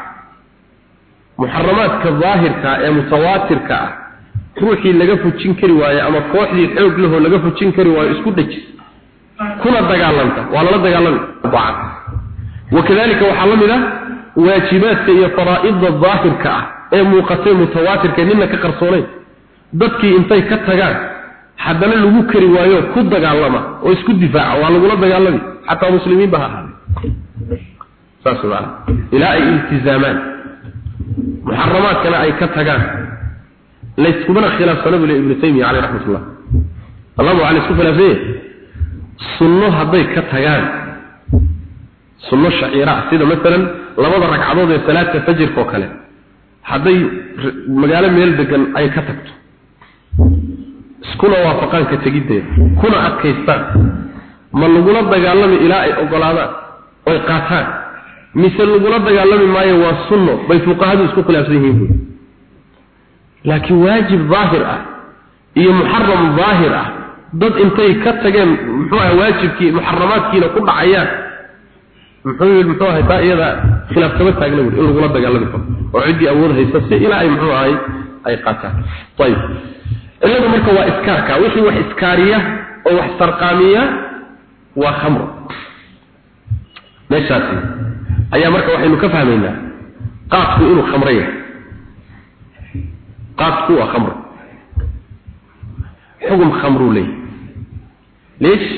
muxaramaadka daahirka ee mutawaatirka ah ruuxii laga fujin kari waayo ama kooxdii xoog lahoo laga fujin kari waayo isku dhejis. Kuna dagaalanta waa lala dagaalami. Wakadalika waxaa la mid ah waajibaadka iyo faraa'idda daahirka ah ee muuqatay mutawaatirka nina ka qarsoonayn dadkii intay ka tagaan haddana lagu kari waayo ku dagaalama oo isku difaaca waa lagula dagaalami xataa muslimiinba ha ahaade saas maana ilaa ay iltizaamaan. Muxaramaadkana ay ka tagaan. Layskubana khilaafsana bule ibnu taymiya caleyh raxmatullah allahu ala isku khilaafsanye sunno hadday ka tagaan. Sunno shaciira ah sida masalan labada ragcadood ee salaadka fajirka oo kale. Hadday magaalo meel degan ay ka tagto iskuna waafaqaan ka tegiddeeda kuna adkaystaan. Ma lagula dagaalami ilaa ay ogolaadaan oy qaataan. Mise lagula dagaalami maayo waa sunno? Bay fuqahadu isku khilaafsan yihiin. Buui laakiin waajib daahir ah iyo muxaram daahir ah dad intay ka tageen muxuu aha waajibkii muxaramaadkiina ku dhacayaan muxuu yidhi muxuu ahay taa iyada khilaaf kama taagna buui in lagula dagaalami karo. Oo ciddii awood haysa si ilaa ay muxuu ahay ay qaataan. Ayib cilladu marka waa iskaarka. Wixii wax iskaariya oo wax sarqaamiya waa khamro meeshaasi ayaa marka waxaynu ka fahmaynaa qaadku inuu khamro yahay. Qaadku waa khamro xukun khamruu leeyahay leesh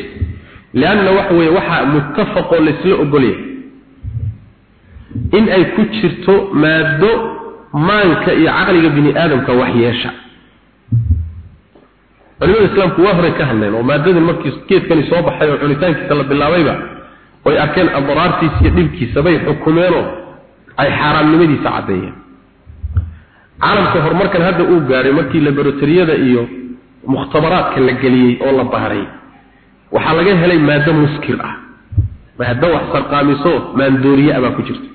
lianna waxa weeye waxaa muttafaqoo laysla ogolyahay in ay ku jirto maado maanka iyo caqliga bini aadamka waxyeesha culimada islaamku waa horey ka hadleen oo maadadii markii geedkani soo baxay oo cunitaankiisa la bilaabayba oy arkeen adraartiisa iyo dhibkiisa bay xukumeenoo ay xaaraamnimadiisa caddeeyeen. Caalamka horumarkan hadda uu gaadhay markii laboratoriyada iyo mukhtabaraadka la geliyey oo la baaray waxaa laga helay maado muskir ah maado wax sarqaamiso maandooriye ah baa ku jirta.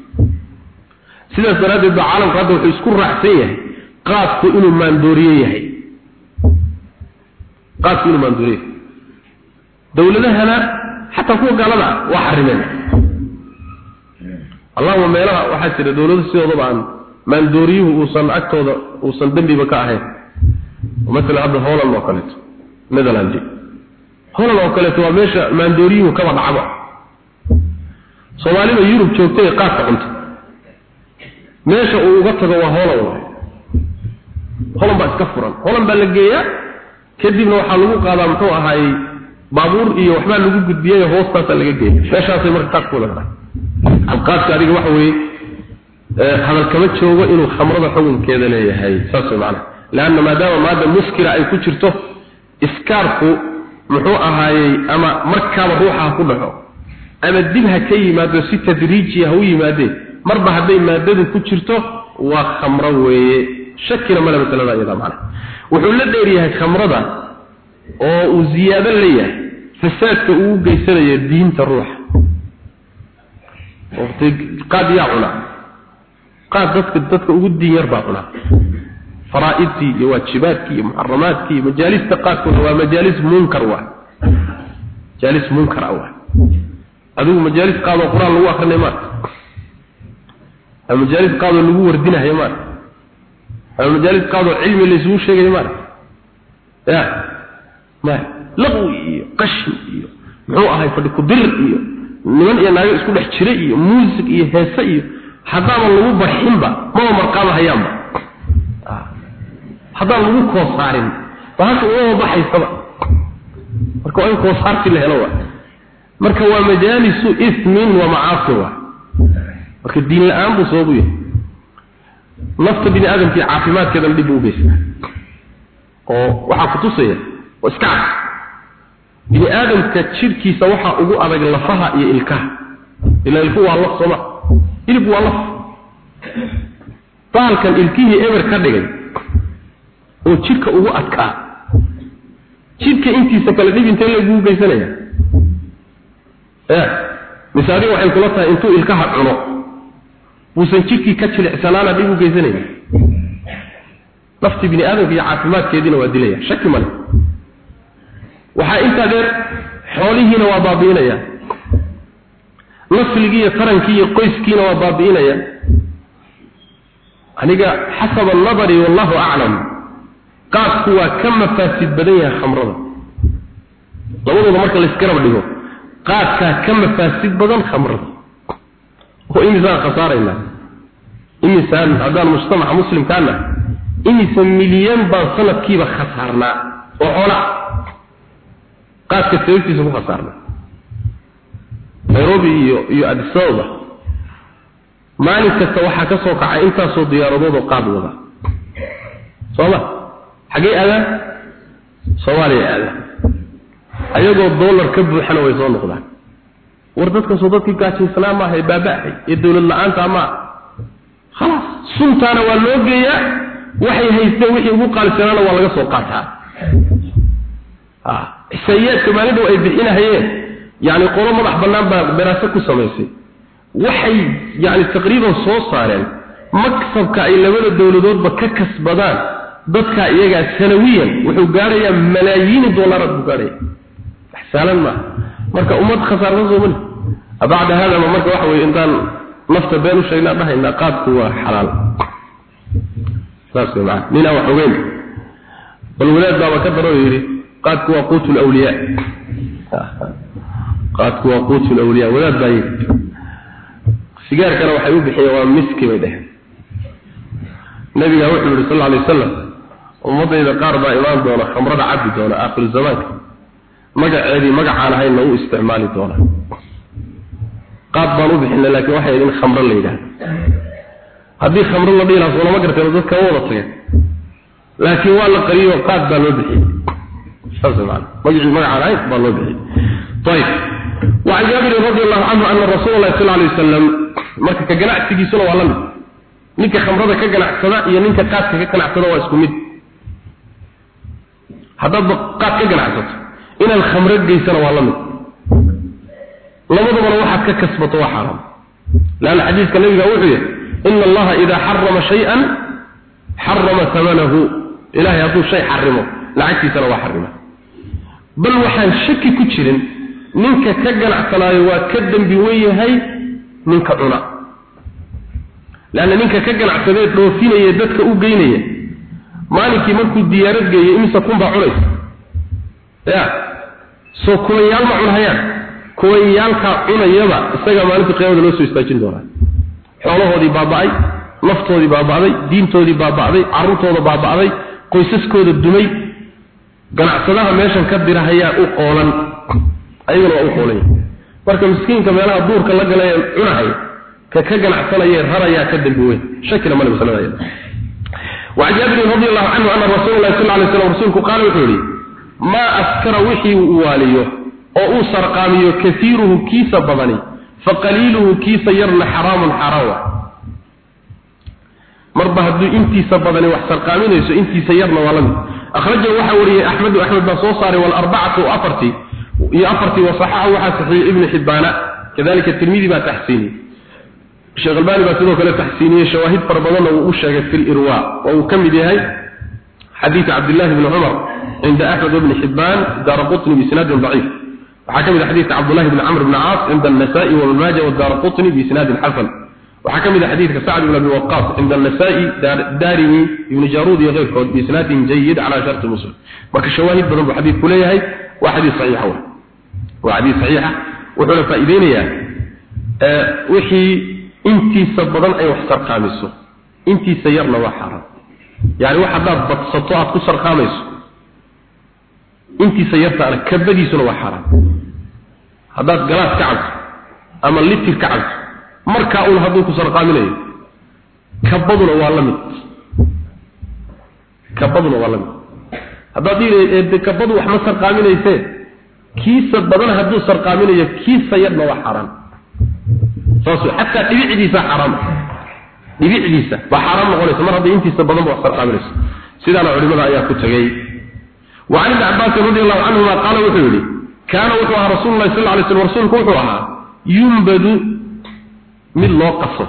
Sidaas daraaddeed baa caalamku hadda wuxuu isku raacsan yahay qaadku inuu maandooriye yahay qaadku inuu maandooriye yahay dowladahana xataa kuwa gaalada waa xarimeen. Allahuma meelaha waxaa jira dowlado sidoodaba aan maandooriyuhu uusan agtooda uusan dembiba ka ahayn. Maala hadda holland oo kaleeto netherland holland oo kaleeto waa meesha maandooriyuhu kaba dhacba soomaalida yurub joogtay qaadka cunta meesha uu uga tago waa holland waay. Holland baa iska furan. Holland baa la geeyaa kadibna waxaa lagu qaadaa muxuu ahaayey baabuur iyo waxbaa lagu gudbiyey hoostaasaa laga geeya meeshaasay marka qaadka wada tahay. Alqaadka adiga waxa weeye hadal joogo inuu khamrada xukunkeeda leeyahay saas way macnaha. Leanna maadaama maada muskira ay ku jirto iskaarku muxuu ahaayey ama markaaba ruuxa ha ku dhaco ama dib ha ka yimaado si tadriijiya ha u yimaadeen marba hadday maadadu ku jirto waa khamro weeye shakina male masalada iyada macnaha. Wuxuu la dheeryahay khamrada oo uu ziyaado leeyahay fasaadka uu u geysanayo diinta ruuxa. Qaad yaa cunaa qaad dadka dadka ugu diin yar baa cunaa faraa'idtii iyo waajibaadkii iyo muxaramaadkii iyo majaalista qaadkooda waa majaalis munkar waa. Majaalis munkar ah waa. Adigu majaalis qaadoo qur'aan lagu akrinay maarka ama majaalis qaadoo lagu wardinahayo maarka ama majaalis qaadoo cilmi laysugu sheegayo maarka ya maya laqwi iyo qashin iyo muxuu ahay fadhi kudir iyo niman iyo naago isku dhex jira iyo muusig iyo heese iyo haddaaba lagu barxinba maba marqaaba hayaanba haddaan lagu koosaarin bahasha umama baxaysaba marka waa in koosaarti la helo wa marka waa majaalisu ismin wa macaasi wa marka diin la'aan buu sababu yahay nafta bini aadamkii caafimaadkeedana dhib u geysta oo waxaa kutusaya oo iska cad. Bini aadamka jidhkiisa waxaa ugu adag lafaha iyo ilkaha. Ila ilku waa laf sooma hilibku waa laf. Baalkan ilkihii eber ka dhigay oo jidhka ugu adkaa. Jidhka intiisa kale dhib intee lagugu geysanaya ya mise waxay kula tahay intuu ilkaha cuno buusan jidhkii ka jilicsanaana dhib u geysanaya nafti bini aadamka iyo caafimaadkeediina waa dilaya. Shaki male waxaa intaa dheer xoolihiina waa baabi'inaya. Nasligii iyo tarankii iyo qoyskiina waa baabi'inaya. Aniga xasaba annadari wallahu aclam qaadku waa ka mafaasid badan yahay khamrada. Labadooda marka laysgarab dhigo qaadkaa ka mafaasid badan khamrada oo imisaan khasaaraynaa imisaan haddaan mujtamaca muslimkaana imisa milyan baan sanadkiiba khasaarnaa oo xola qaadka sababtiisa ku khasaarnaa nairobi iyo iyo adisababa maalin kasta waxaa ka soo kacay intaasoo diyaaradoodoo qaad wada. Sooma xaggee aadaan soomaaliya aadaan ayagoo dollar ka buuxana way soo noqdaan war dadkaasoo dadkii gaajaysanaa maaha ee baaba-ay ee dowlad la'aanta ama khalaas. Suntaana waa loo geeyaa waxay haysteen wixii ugu qaalisanaana waa laga soo qaataa xisaayaadka maalindhow ay bixinahayeen yani qolo madax bannaan baa daraaso ku samaysay. Waxay yani taqriiban soo saareen maksabka ay labada dowladoodba ka kasbadaan dadka iyagaa sanawiyan wuxuu gaadhayaa malaayiini dollaraad buu gaadhaya wax saalan maaha marka ummad khasaarsan soo mali bacda haadama marka waxa weye intaan nafta been u sheegnaa dhahaynaa qaadku waa xalaal. Saas wey maana ninaa wax ogeyn bal wadaad baaba ka daro yidhi qaadku waa quutu lawliyaa qaadku waa quutul awliyaa wadaad baa yidhi sigaarkana waxay u bixiyeen waa miski bay dheheen nabiga wuxuu yidhi sal alay wasalam ummadayda qaar baa imaan doona khamrada cabbi doona aakhiru zamaanka. Magaceedii magacaan ahayna u isticmaali doona qaad baan u bixina laakiin waxay in khamro la yidhaahdo. Haddii khamro la dhihi lahaa soolama garteen dadka wa wada tageen. Laakiin waa la qariyo qaad baa loo bixiyey. Saas maana magacii magacaan ahayn baa loo bixiyey. Ayib wacan jaabirin radi allahu canhu ana rasuula sal alay wasalam marka ka ganacsigiisuna waa la mid. Ninka khamrada ka ganacsada iyo ninka qaadka ka ganacsada waa isku mid. Haddaadba qaad ka ganacsato inaad khamro geysana waa la mid labadabana waxaad ka kasbato waa xaaraam laanna xadiiska nabiga wuxuu yihi ina allaha idaa xarama shay-an xarama tamanahu ilahay hadduu shay xarimo lacagtiisana waa xarima. Bal waxaan shaki ku jirin ninka ka ganacsanaayo waa ka dembi wen yahay ninka cuna. Leanna ninka ka ganacsadee dhoofinaya dadka u geynaya maalinkii markuu diyaarad geeyo imise kunbaa cunaysa? Ya soo kuwayaal ma cunhayaan kuwayaalkaa cunayaba isagaa maalinta qiyaamada loo soo istaajin doonaa xoolahoodii baaba'ay naftoodii baaba'day diintoodii baaba'day carruurtooda baaba'day qoysaskooda dumay ganacsadaha meeshan ka dirahayaa u qoolan ayaguna waa u qoolanya marka miskiinka meelaha duurka la galay cunahaya ka ka ganacsanaya rarayaa ka dambi weyn shakina male masalada وعن جابر رضي الله عنه أن رسول الله صلى الله عليه وسلم رسولك قال وحولي ما أسكر وحي oo uu sarqaamiyo kaiiruhu kiisa badani faqaliiluhu kiisa yarna xaraamun xaraawa ah. marba hadduu intiisa badani wax sarqaaminayso intiisa yarna waa la mid akhrajahu waxaa wariyey axmedu axmed baa soo saaray walarbacatu afartii iyo afartii wasaxaxu waxaa saxiixiyey ibnu xibbaana kadalika tirmidi baa taxsiiniyey. Sheekh albani baa sidoo kale taxsiiniyey shawaahid fara badanna wuu u sheegay fi lirwa waa uu ka mid yahay xadiid cabdillahi bni cumar cinda axmed ibni xibbaan daara qutni biisnaadin daciif. وحكم حديث عبد الله بن عمرو بن عاص عند النسائي وابن ماجه والدار قطني بسناد حسن وحكم حديث سعد بن ابي وقاص عند النسائي دار دارمي ابن جارود وغيره بسناد جيد على شرط مسلم وك شواهد بدن حديث كليه وحديث صحيح هو وحديث صحيح وحنا فائدينيا أه وحي انتي سبدن اي وحسر خامسو انتي سيرنا وحرام يعني واحد بتصطو اد كسر خامسو intiisa yartaana kabadiisuna waa xaaraan haddaad galaas ka cabto ama litir ka cabto markaa uun hadduu ku sarqaaminayo kabaduna waa la mid. Kabaduna waa la mid. Haddaad iilayd kabadu wax ma sarqaaminaysee kiisa badan hadduu sarqaaminayo kiisa yarna waa xaaraan saas xataa dhibicdiisa xaaraam dhibicdiisa waa xaaraam noqonaysa mar hadday intiisa badanba wax sarqaaminayso sidaana culimada ayaa ku tegey وعن ابن عباس رضي الله عنهما قال وحيولي كان وحوها رسول الله صلى الله عليه وسلم رسولك وحوها ينبذ من لو قصر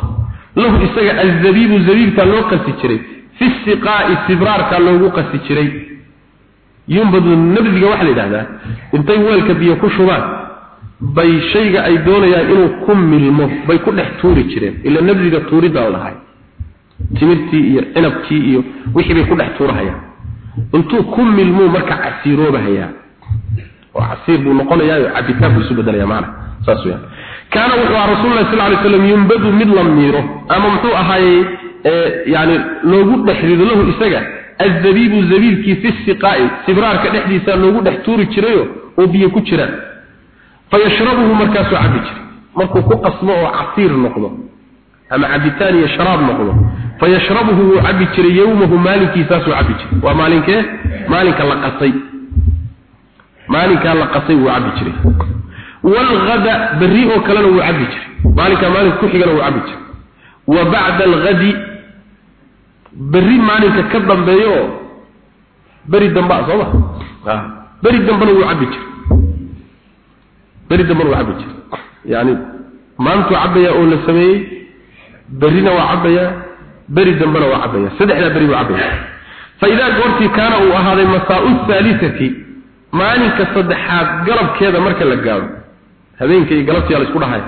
له إساق الزبيب الزبيب كان لو قصي جري في السقاء استبرار كان لو قصي جري ينبذ النبذ واحد هذا انتي ويلك بيكشبان bay shayga ay doonayaan inuu ku milmo bay ku dhex tuuri jireen ila nabdiga tuurida la lahay timirtii iyo cinabkii iyo wixii bay ku dhex tuurahayaan intuu ku milmo marka casiiroobahayaa. Oo casiir buu noqonayaa cabitaan buu isu bedelayaa maana saas weeyaan. Kaana wuxuu ahaa rasuulullaahi sallallahu alayhi wasallam yumbadu mid la miiro ama muxuu ahaayey yani loogu dhex rido lahu isaga azabiibu zabiibkii fi siqaa'i sibraarka dhexdiisa loogu dhex tuuri jirayo oo biyo ku jiraan fayashrabuhu markaasuu cabi jiray. Markuu ku qasmo oo casiir noqdo ama cabitaan iyo sharaab noqdo. Fayashrabuhu wuu cabi jiray yowmahu maalinkiisaasuu cabi jiray. Waa maalinkee maalinka la qasay. Maalinkaa la qasay wuu cabi jiray. Waalgada berri oo kalena wuu cabi jiray. Maalinkaa maalinka ku xigana wuu cabi jiray. Wa bacda algadi berri maalinka ka dambeeyo oo beri damba sooma beri dambena wuu cabi jiray. Beri dambena wuu cabi jiray. Yani maantuu cabaya oo la sameeyey berrina waa cabaya beri dambena waa cabaya saddexdaa beri buu cabaya fa idaa goortii kaana uu ahaaday masaau haalisati maalinka saddexaad galabkeeda marka la gaado habeenka iyo galabtii la isku dhahay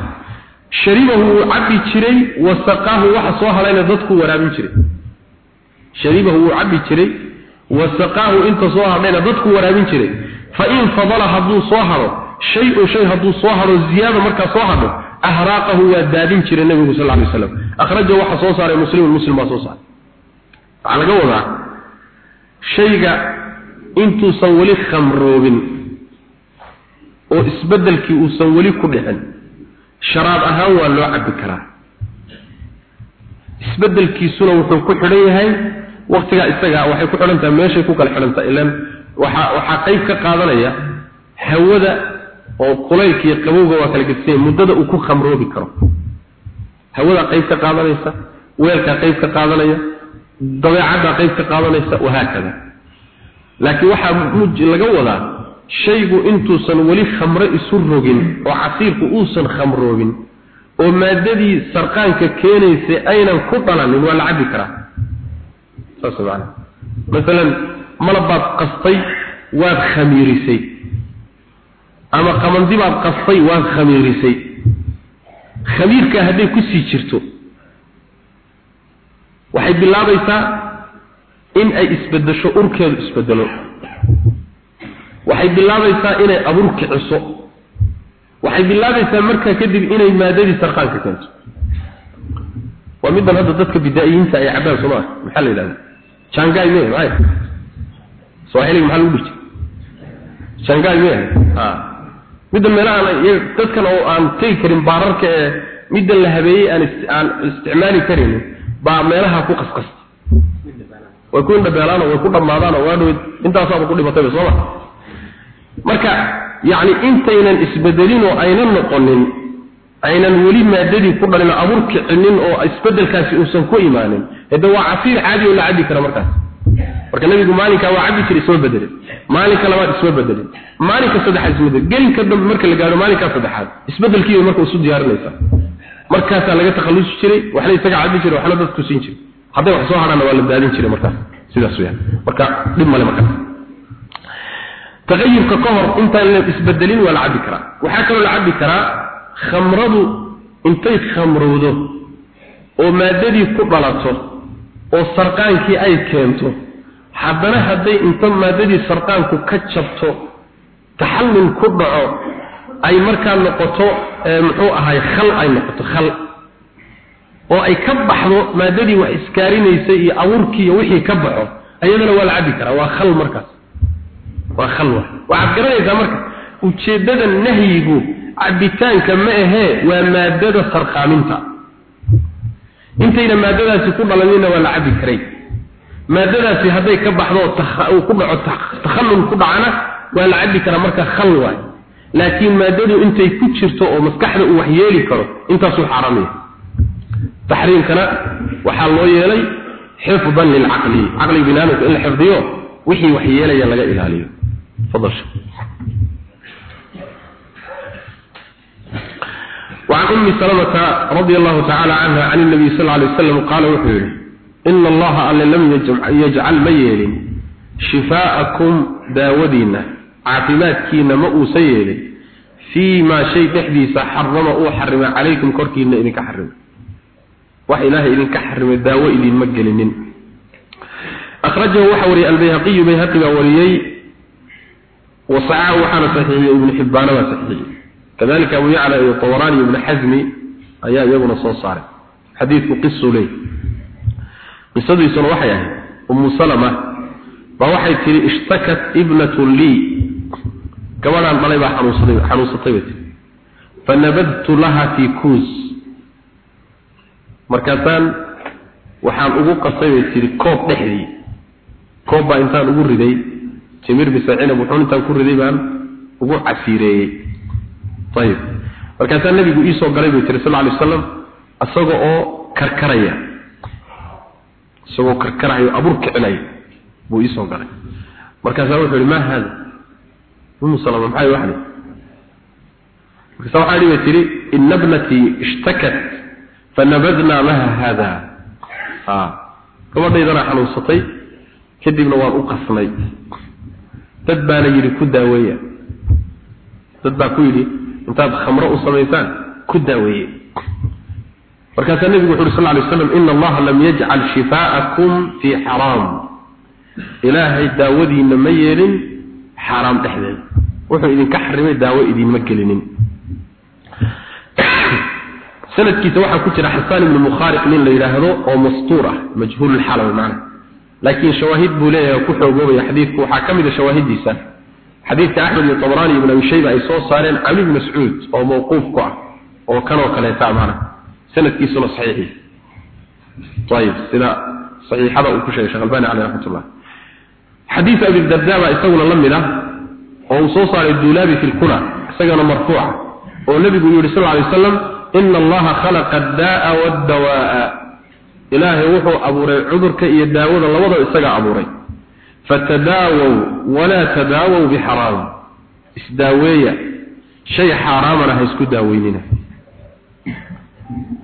sharibahu wuu cabi jiray wa saqaahu waxa soo halayna dadku waraabin jiray. Sharibahu wuu cabi jiray wa saqaahu inta soo hadhayna dadku waraabin jiray. Fa in fadala hadduu soo haro shay-un shay hadduu soo hadho ziyaada markaa soo hadho ahraaqahu waa daadin jiray nabigu sal alay waslam akhrajahu waxaa soo saaray muslimun muslim baa soo saaray waxaa laga wadaa shayga intuusan weli khamroobin oo isbeddelkii uusan weli ku dhicin sharaab ahaan waa loo cabbi karaa isbeddelkiisuna wuxuu ku xidhan yahay waktigaa isagaa waxay ku xidhan tahay meeshay ku kala xidhan tahay ilan waxaa waxaa qayb ka qaadanaya hawada oo kulaylka iyo qabowga waa kala gedisanya muddada uu ku khamroobi karo. Hawadaa qayb ka qaadanaysa weelkaa qayb ka qaadanaya dabeecaddaa qayb ka qaadanaysa wahaakada laakiin waxaa laga wadaa shaygu intuusan weli khamro isu rogin oo casiirku uusan khamroobin oo maadadii sarqaanka keenaysay aynan ku dhalanin waa la cabbi karaa. Saas maana masalan malabbaad qastay waad khamiirisay ama qamandi baad qastay waad khamiirisay. Khamiirkaa hadday ku sii jirto waxay bilaabaysaa in ay isbedesho urkeedu isbedelo. Waxay bilaabaysaa inay abur kiciso. Waxay bilaabaysaa markaa kadib inay maadadii sarqaanka keento. Waa middan hadda dadka bidaa'iyiinta ay cabaan soo maa maxaa la yidhahda jangai me maay sooxiliga maxaa lagu dhiji jangai me ha middan meelahaan dadkan oo aan tegi karin baararka ee middan la habeeyey aan aan isticmaali karin baa meelaha ku qasqasta way ku indhabeelaan way ku dhammaadaan oo waa dhawed intaasaaba ku dhibatayba soo ma marka yacni intaynan isbedelin oo aynan noqonin aynan weli maadadii ku dhalin abuur kicinin oo isbedelkaasi uusan ku imaanin hade waa casiir caadi oo la cabbi kara markaas marka nabigu maalinkaa waa cabbi jiray isma bedelin maalinka labaad isma bedelin maalinka saddexaad isma gelinka dambe marka la gaaro maalinkaa saddexaad. Isbedelkiiba marka isu diyaarinaysaa. Markaasaa laga takhallusi jiray waxna isaga cabbi jiray waxna dadku siin jiray. Hadday wax soo hadhaana waa la daadin jiray markaas. Sidaas weyaan marka dhib male markaas. Tagayurka ka hor intaan la isbedelin waa la cabbi karaa. Waxaa kaloo la cabbi karaa khamradu intay khamrowdo oo maadadii ku dhalato oo sarqaankii ay keento haddana hadday inta maadadii sarqaanku ka jabto taxallul ku dhaco ay markaa noqoto muxuu ahay khal ay noqoto khal. Oo ay ka baxdo maadadii wax iskaarinaysay iyo abuurkii iyo wixii ka baxo ayadana waa la cabbi karaa waa khal markaas. Waa khal wa waxaad garanaysaa marka? Ujeeddada nahyigu cabitaanka ma ahee waa maadada sarqaaminta. Intayna maadadaasi ku dhalanina waa la cabbi karay maadadaasi hadday ka baxdo uu ku dhaco takhallul ku dhacana waa la cabbi karaa marka khal waay laakiin maadadu intay ku jirto oo maskaxda uu wax yeeli karo intaasuu xaaraamaya taxriimkana waxaa loo yeelay xifdan lilcaqli caqliga binaadamka in la xifdiyo wixii wax yeelaya laga ilaaliyo fadal وعن أم سلمة رضي الله تعالى عنها عن النبي صلى الله عليه وسلم قال وحيره ina allaha alle lam yajcal ma yeelin shifaa'akum daawadiinna caafimaadkiinna ma uusan yeelin. fii maa shay dhexdiisa xarama uu xarima calaykum korkiinna idinka xarima wax ilaahay idinka xarimay daawo idinma gelinin. Akhrajahu waxaa wariyey albayhaqiyu bayhaqi baa wariyey wasacahu waxaana saxiixiyey ibnu xibbaana baa saxiixiyey. Kadalika abu yacla iyo tawaraani ibnu xasmi ayaa iyaguna soo saaray. Xadiidku qisu leey qisadiisuna waxay ahayd ummu salama. Baa waxay tidhi ishtakat ibnatun lii gabadhaan dhalay baa xanuunsaday xanuunsatay bay tii fanabadtu laha fii kuuz markaasaan waxaan ugu qasay bay tidhi koob dhexdii koob baa intaan ugu riday timir mise cinab wuxuun intaan ku riday baan ugu casiireeyey. Ayib markaasaa nebigu iisoo galay bay tiri sal lla alay waslam isagoo oo karkaraya isagoo karkarahayo abuur kicinaya buu iisoo galay. Markaasaa wuxuu ihi maa haada umu salama maxay waxni markaasa waxaa dhi bay tidhi ina bnatii ishtakat fanabadnaa laha haada a ah, gabadhaydanaa xanuunsatay kadibna waan u qasnay. Dad baana yidhi ku daaweeya. Dad baa ku yidhi intaad khamro u samaysaan ku daaweeye markaasaa nebigu wuxu uhi sal lay slam ina allaha lam yajcal shifaa'akum fii xaraam. Ilaahay daawadiina ma yeelin xaaraam dhexdeeda. Wuxuu idinka xarimay daawo idinma gelinin. Sanadkiisa waxaa ku jira xasaan ibnu mukhaariq nin la yidhaahdo oo mastuur ah majhuululxaal way macna. Laakiin shawaahid buu leeyahay ku xoogoobaya xadiidku. Waxaa ka mid a shawaahidiisa xadiidka axmed iyo tabraani ibn abi shayba ay soo saareen cali ibn mascuud oo mawquuf ku ah oo kanoo kaleeta macna sanadkiisuna saxiixi. Ayib sida saxiixada uu ku sheegay sheekh albani caleyh raxmatullah xadiid abi darda baa isaguna la mid ah oo uu soo saaray duulaabi fi lkuna isagana marfuuca oo nebigu yidhi sal ly wasalam ina allaha khalaqa adda'a waddawaa'a. Ilaahay wuxuu abuuray cudurka iyo daawada labadaba isagaa abuuray. Fatadaawow walaa tadaawow bixaraam isdaaweeya shay xaaraamana ha isku daaweynina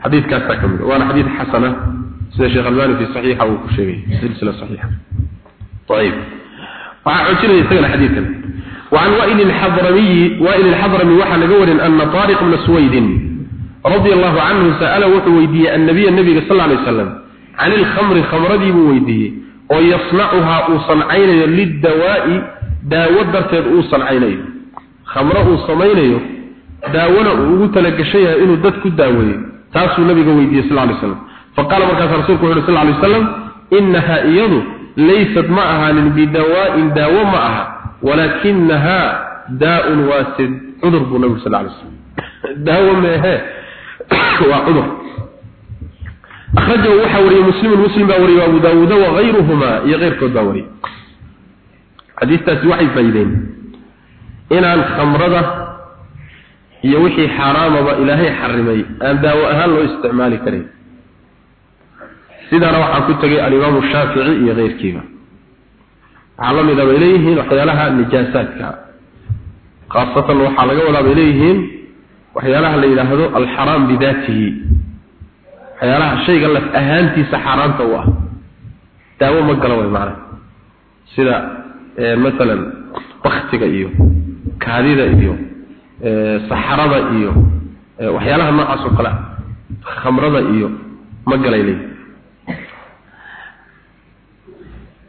xadiidkaasaa ka mid waana xadiid xasana sida sheekh albani fi saxiixa uu ku sheegay silsila saxiixa ayib waxaa xoojinaya isagana xadiidkan وعن وائل الحضرمي وائل الحضرمي وحا لغورن أن طارق بن سويد رضي الله عنه سأل وحويدي النبي النبي صلى الله عليه وسلم عن الخمر خمر دي بويدي ويصنعها أصنعين للدواء داود درتد أصنعين خمر أصنعين داونا أغتلك شيئا إنه taasuu nabiga weydiiyey sal lay slam. Faqaala markaas rasuulku wuxu uhi sal lay slam inaha iyadu laysat ma ahaanin bidawaa'in daawo ma aha walaakinaha daa-un waa sid cudur buu nabigu sal lay slam. Daawo meehe waa cudur. Akhrajahu waxaa wariyey muslimun muslim baa wariyey abu daawuuda wakayruhuma iyo keyrkood baa wariyey. Xadiistaasi waxay faa-iideen inaan khamrada iyo wixii xaaraamaba ilaahay xarimay aan daawo ahaan loo isticmaali karin. Sidaana waxaa ku tegay alimaamu shaafici iyo keyrkiiba. Waxaa la mid a bay leeyihiin waxyaalaha nijaasaadka. Khaasatan waxaa laga wadaa bay leeyihiin waxyaalaha la yidhaahdo alxaraam bidaatihi. Waxyaalaha shayga laf ahaantiisa xaaraanta u ah. Daawo ma gala way maana sida eh, masalan baktiga iyo kaadida iyo waxyaalaha noocaas oo kale khamrada iyo magalayay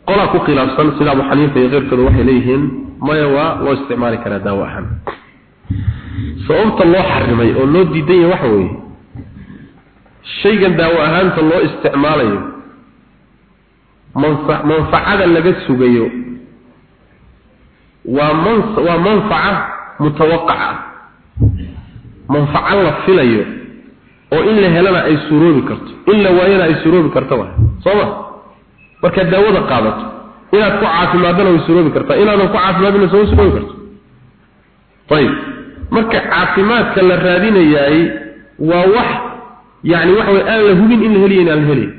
qola ku khilaafsan sida Abu Hanifa iyo qeyrkooda waxay leeyihiin maya waa loo isticmaali karaa daawo ahaan. Sababta loo xarimay oo loo diidan yahay waxa weeye shaygan daawo ahaanta loo isticmaalayo manfacada laga sugayo waa man waa manfaca mutawaqaca manfaca la filayo oo in la helana ay suuroobi karto in la waayana ay suuroobi karto waa sooma? Marka daawada qaadato inaad ku caafimaadana way suroobi kartaa inaadan ku caafimaadina soo suroobi karto. Ayib marka caafimaadka la raadinayaay waa wax yani waxa way aan la hubin in la heliyo in aan la helayn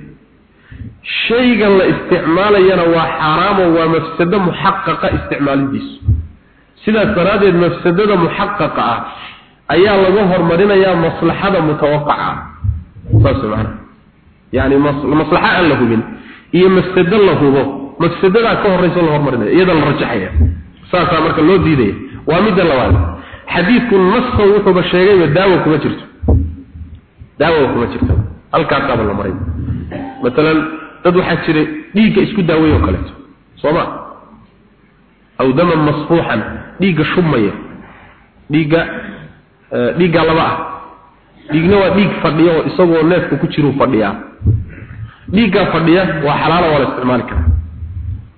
shaygan la isticmaalayana waa xaaraamo waa mafsado muxaqaqa isticmaalidiisu sidaas daraaddeed mafsadada muxaqaqa ah ayaa laga hormarinayaa maslaxada mutawaqaca. Saas macana yani maslaxa aan la hubin iyo mafsado la hubo. Mafsadadaa ka horraysa la hormarinaya iyada la rajaxaya. Saasaa marka loo diidaya. Waa midda labaad. Xadiidku nasan wuxuuba sheegayba daawo kuma jirto. Daawo kuma jirto. Halkaasaaba la maray. Maalan dad waxaa jira dhiigga isku daaweey oo kaleeto sooma aw daman masfuuxan dhiigga shubmaya dhiigga dhiigga laba ah. Dhiigna waa dhiig fadhiya oo isagoo neefka ku jiruu fadhiyaa dhiiggaa fadhiya waa xalaala waa la isticmaali karaa.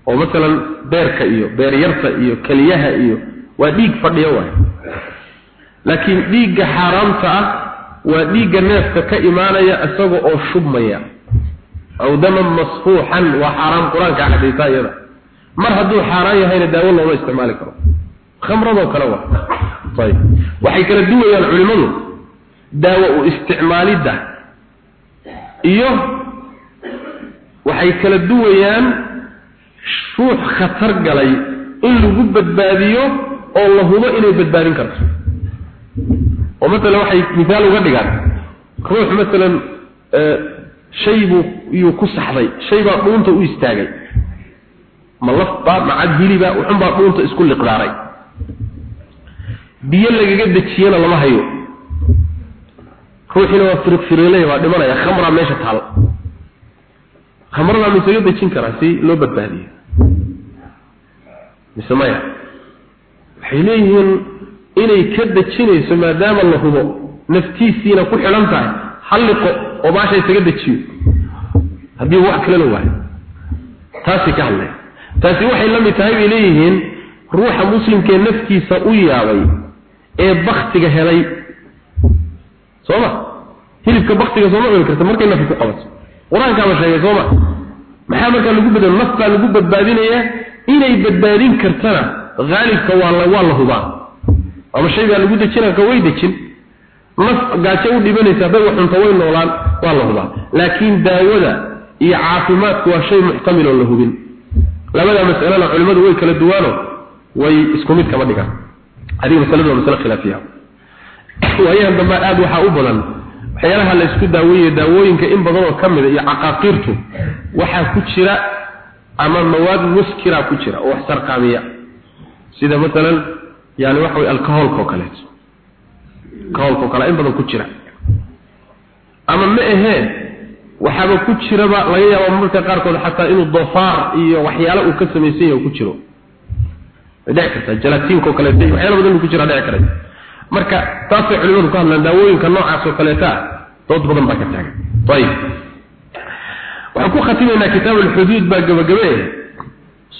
Oo masalan beerka iyo beeryarta iyo keliyaha iyo waa dhiig fadhiya waay laakiin dhiigga xaaraamta ah waa dhiigga neefka ka imaanaya isaga oo shubmaya aw daman masfuuxan waa xaaraam qur'aanka xadiisa iyada. Mar hadduu xaaraan yahayna daawo looma isticmaali karo khamradoo kale waa ayib. Waxay kala duwayaan culimmadu daawo u isticmaalidda iyo waxay kala duwayaan ruux khatar galay in lagu badbaadiyo oo la hubo inay badbaadin karto. Oo maalan waxay misaal uga dhigaan. Ruux maalan shay buu iyuu ku saxday. Shay baa dhuunta u istaagay. Ma lafbaa macad hiliba wuxunbaa dhuunta isku liqdaaray biyo lagaga dejiyana lama hayo. Ruuxina waa firiqfiriilay waa dhimanaya. Khamraa meesha taal. Khamrada mise loo dejin karaa si loo badbaadiyo. Mise maya waxay leeyihiin inay ka dejinayso maadaama la hubo naftiisiina ku xidhan tahay halliqo oo baasha isaga dejiyo. Haddii wax kale la waayo taasi ka hadlay. Taasi waxay la mid tahay bay leeyihiin ruuxa muslimkee naftiisa u yaabay ee baktiga helay. Sooma? Hilibka baktiga sooma cuni karta markay nafti ku qabato. Qur'aankaaba sheegay sooma? Maxaa markaa lagu badal naf baa lagu badbaadinayaa inay badbaadin kartana haalibka waa la waa la hubaa. Ama shay baa lagu dejinaa ka way dejin. Naf gaajo u dhibanaysa hadday wax cunto way noolaan waa la hubaa. Laakiin daawada iyo caafimaadku waa shay muxtamil oo la hubin. Labada mas'alana culimadu way kala duwaano way isku mid kama dhigaan adiga masaladu waa masale khilaafiya. Waayahan dambe aad waxaa u badan. Waxyaalaha la isku daaweeye daawooyinka in badan oo ka mida iyo caqaaqiirtu waxaa ku jira ama mawaad muskira ku jira oo wax sarqaamiya. Sida masalan yani waxa way alcoholka oo kaleeto alcoholka oo kale in badan ku jira. Ama ma ahee waxaaba ku jiraba laga yaaba marka qaarkood xataa inuu doofaar iyo waxyaalo uu ka samaysan yahay ku jiro way dhici kartaa kaleeto iyo waxyaalo badan ku jira dhici karay. Marka taasay culimadu ka hadlaan daawooyinka noocaas oo kaleeta dood badan baa ka taagan. Ayib. Waxaan ku khatimaynaa kitaab alxuduud baa gabagabe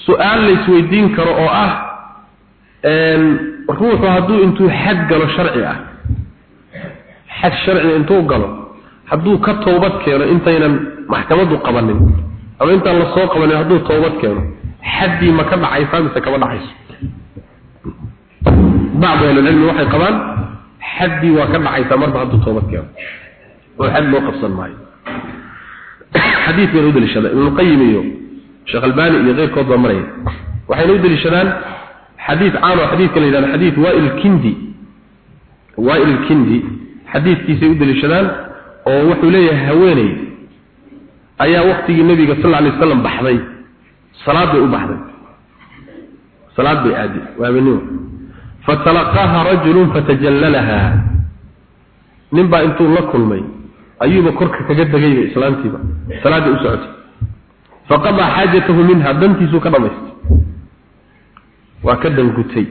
su'aal la isweydiin karo oo ah ruuxu hadduu intuu xad galo sharci ah xad sharci intuu galo hadduu ka toobad keeno intaynan maxkamadu qabanin ama intaan la soo qabanin hadduu toobad keeno xaddii ma ka dhacaysaa mise kama dhacayso bacdu ahlilcilmi waxay qabaan xaddii waa ka dhacaysaa marba hadduu toobad keeno. Oo xad loo qabsan maayo. Xadiid bayna u daliishada ibnuqayim iyo sheekh albani iyo keyrkood baa maraya waxayna u daliishadaan xadiid caan oo xadiidka la yidhahdo xadiid waail kindi. Waail kindi xadiidkiisay u daliishadaan oo wuxuu leeyahay haweeney. Ayaa waktigii nabiga sal alay wasalam baxday. Salaad bay u baxday salaad bay aadi waabenimo fatalaqaaha rajulun fatajallalaha. Nin baa intuu la kulmay ayuuba korka kaga degayba islaantiiba salaadda u socotay. Faqadaa xaajatahu minha dantiisuu ka dhamaystay. Waa ka dangutay.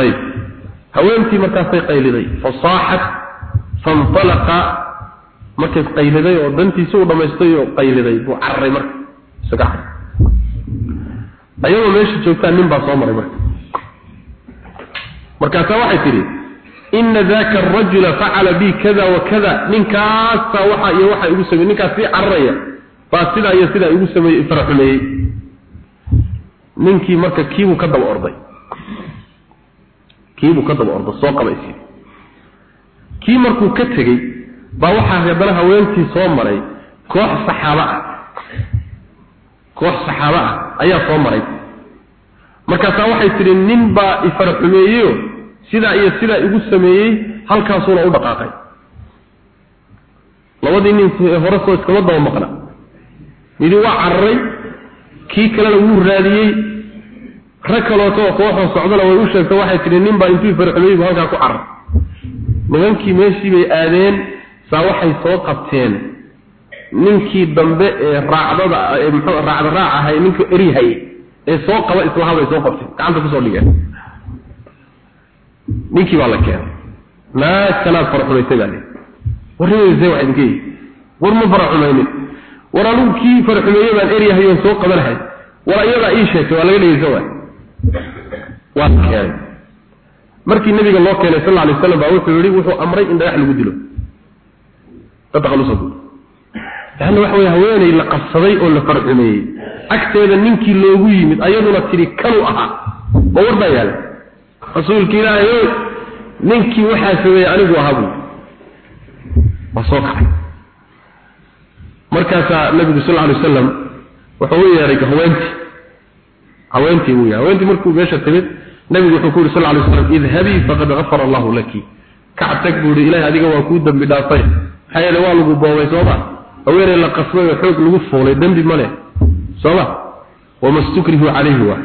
Ayib haweentii markaasay qayliday. Fasaaxat fanalaqa markay qayliday oo dantiisi u dhamaystay oo qayliday. Buu cararay marka isaga caray ayagoo meesha joogtaan nin baa soo maray marka. Markaasaa waxay tidhi ina daka arajula facala bi kada wa kada. Ninkaasa waxa iyo waxa igu sameeyey ninkaas sii cararaya baa sidaa iyo sidaa igu sameeyey faraxumeeyey. Ninkii marka kiibuu ka daba orday. Kiibuu ka daba orday soo qabaysi kii markuu ka tegey baa waxaa haddana haweentii soo maray koox saxaabo ah koox saxaabo ah ayaa soo maray. Markaasaa waxay tidhi nin baa ifaraxumeeyeyo sidaa iyo sidaa igu sameeyey halkaasuuna u dhaqaaqay. Labadii nin hore soo iskama daba maqna. Midi waa cararay kii kalena wuu raadiyey. Rag kalooto oo kooxoo socdana way u sheegta waxay tidhi nin baa intuu ifaraxumeeyey buu halkaa ku carar nimankii meeshii bay aadeen saa waxay soo qabteen ninkii dambe ee raacdada ee muxuu raacda raac ahay ninkii erihay ee soo qaba islaha bay soo qabteen gacanta ku soo dhigeen ninkii baa la keenay. Naag kanaad faraxumaysay baa le warrimaysay wax idinka yihi war ma faraxumaynin war anugu kii faraxumeeyey baan eryahay oon soo qabanahay. War iyadaa ii sheegtay waa laga dhegeysan waay. Waa keenay. Markii nabiga loo keenay sal alay wasalam baa wuxuu yihi wuxuu amray in dhagax lagu dilo. Ka taqalusadu laanna waxa weye haweeney la qabsaday oo la farxumeeyey agteeda ninkii loogu yimid ayaduna tidhi kanuu ahaa ma war baa yaalla rasuulka ilaahay o ninkii waxaa sameeyey anigu ahaa buu. Waa soo kacay. Markaasaa nabigu sal alay wasalam wuxuu u yeeray haweentii. Haweentii buu yeeray haweentii markuu meesha timid nabigu wuxuu ku yiri sallallahu alayhi wasallam idhabi faqad ghafara Allah laki. Kactag buuri ilaahay adiga waa ku dambi dhaafay. Hayla waa lagu boobay sooma haweeney la qasbay xoog lagu foolay dambi male sooma wa mastukrihu alayhi wa?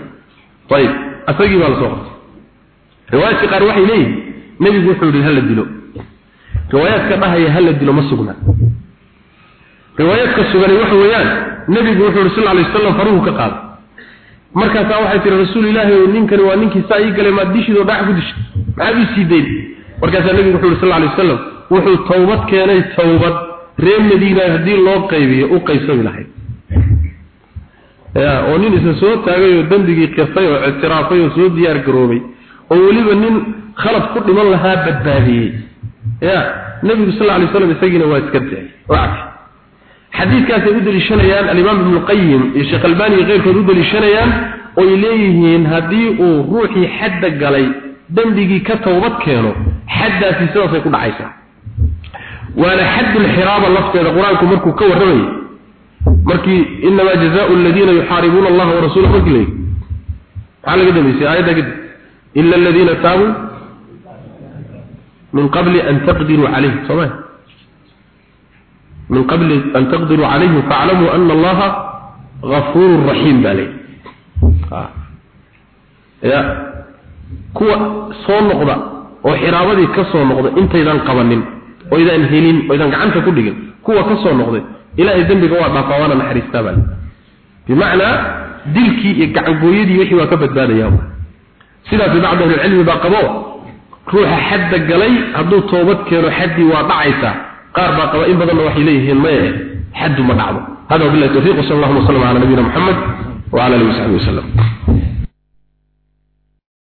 Tayib. Asagii baa la soo qabtay riwaayadka qaar waxay leeyihiin nabigu wuxuu yiri hal dilo. Riwaayadka dhahaya hal dilo ma sugna riwaayadka sugan waxa weeyaan nabigu wuxuu yiri sallallahu alayhi wasallam faruhu ka qaad markaasaa waxay tihi rasuul ilaahi ow ninkani waa ninkii saa ii galay maad dishidoo dhac ku dishay? Maxaad ii sii dayn? Markaasaa nebigu wuxu uhi sal alay wasalam wuxuu towbad keenay towbad reer madiina haddii loo qaybiyo u qaybsami lahayd ya oo nin isa soo taagay oo dembigii qirtay oo ictiraafay oo soo diyaar garoobay oo weliba nin khalad ku dhiman lahaa badbaadiyey. Ya nebigu sal alay slam isagiina waa iska daay cafi xadiidkaasay u deliishanayaan alimaam ibnu qayim iyo sheekh albani iyo keyrkood u deliishanayaan oy leeyihiin haddii uu ruuxii xadda galay dembigii ka towbad keeno xaddaasi sidaasay ku dhacaysaa waana xaddulxiraaba lafteeda. Qur'aanku markuu ka warramayay markii inamaa jazaau aladiina yuxaaribuuna allaha warasuula markii layidhi maxaa laga dambeysay aayadda kadib ila aladiina taabuu min qabli an taqdiruu calayhim sooma min qabli an taqdiruu calayhim faaclamuu ana allaha gafuurun raxiim baa leyi ya kuwa soo noqda oo xiraabadii ka soo noqda intaydan qabanin oydaan helin oydaan gacanta ku dhigin kuwa ka soo noqday ilaahay dembiga waa dhaafaa waana naxariistaa baa bimacnaa dilkii iyo gacangooyadii wixii waa ka badbaadaya. Sidaasi bacdu ahlicilmi baa qabo ruuxa xadda galay hadduu toobad keeno xaddii waa dhacaysaa qaar baa qaba in badanna waxay leeyihiin maye xaddu ma dhacdo. Hada wabillahi tawfiiq wsala allahuma wasalam cala nabiyina moxamed wcala alihi wasaxbi wasalam